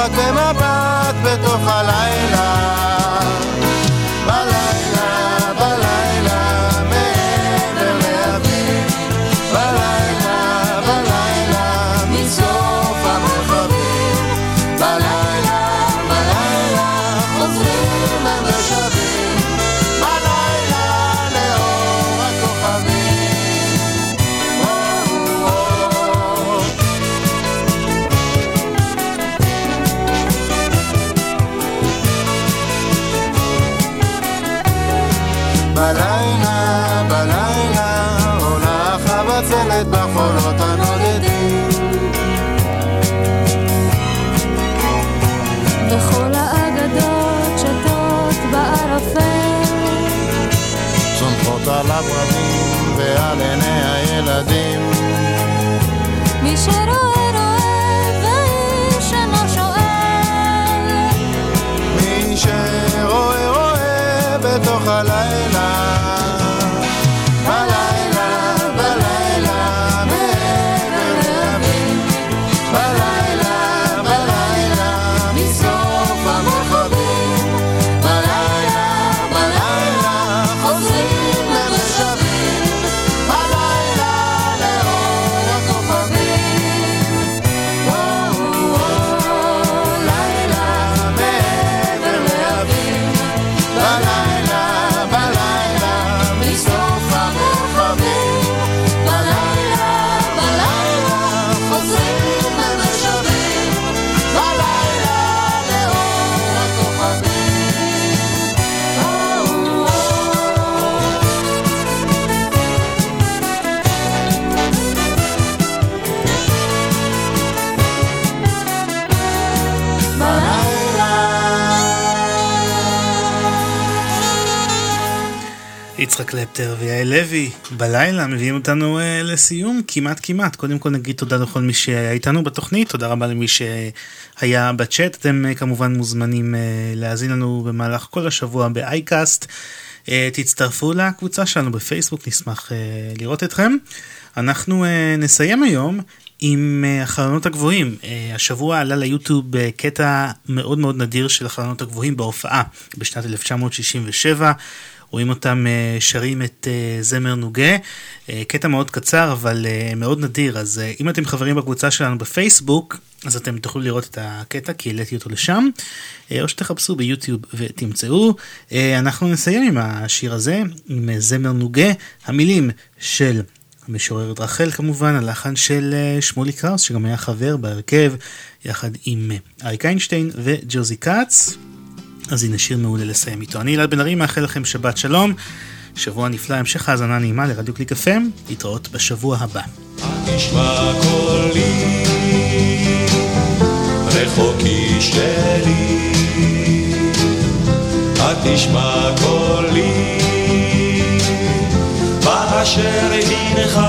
רק במבט בתוך הלילה. קלפטר ויעל לוי בלילה מביאים אותנו uh, לסיום כמעט כמעט קודם כל נגיד תודה לכל מי שהיה איתנו בתוכנית תודה רבה למי שהיה בצ'אט אתם uh, כמובן מוזמנים uh, להאזין לנו במהלך כל השבוע באייקאסט uh, תצטרפו לקבוצה שלנו בפייסבוק נשמח uh, לראות אתכם אנחנו uh, נסיים היום עם uh, החלונות הגבוהים. Uh, השבוע עלה ליוטיוב uh, קטע מאוד מאוד נדיר של החלונות הגבוהים בהופעה בשנת 1967. רואים אותם uh, שרים את uh, זמר נוגה, uh, קטע מאוד קצר אבל מאוד נדיר, אז אם אתם חברים בקבוצה שלנו בפייסבוק, אז אתם תוכלו לראות את הקטע כי העליתי אותו לשם, או שתחפשו ביוטיוב ותמצאו. אנחנו נסיים עם השיר הזה, עם זמר נוגה, המילים של המשוררת רחל כמובן, הלחן של אה, שמולי קראוס, שגם היה חבר בהרכב, יחד עם אה, אריק איינשטיין וג'וזי כץ. אז הנה שיר מעולה לסיים איתו. אני אלעד בן ארי, מאחל לכם שבת שלום, שבוע נפלא, המשך האזנה נעימה לרדיו קליק FM, להתראות בשבוע הבא. תשמע קולי, באשר הנך,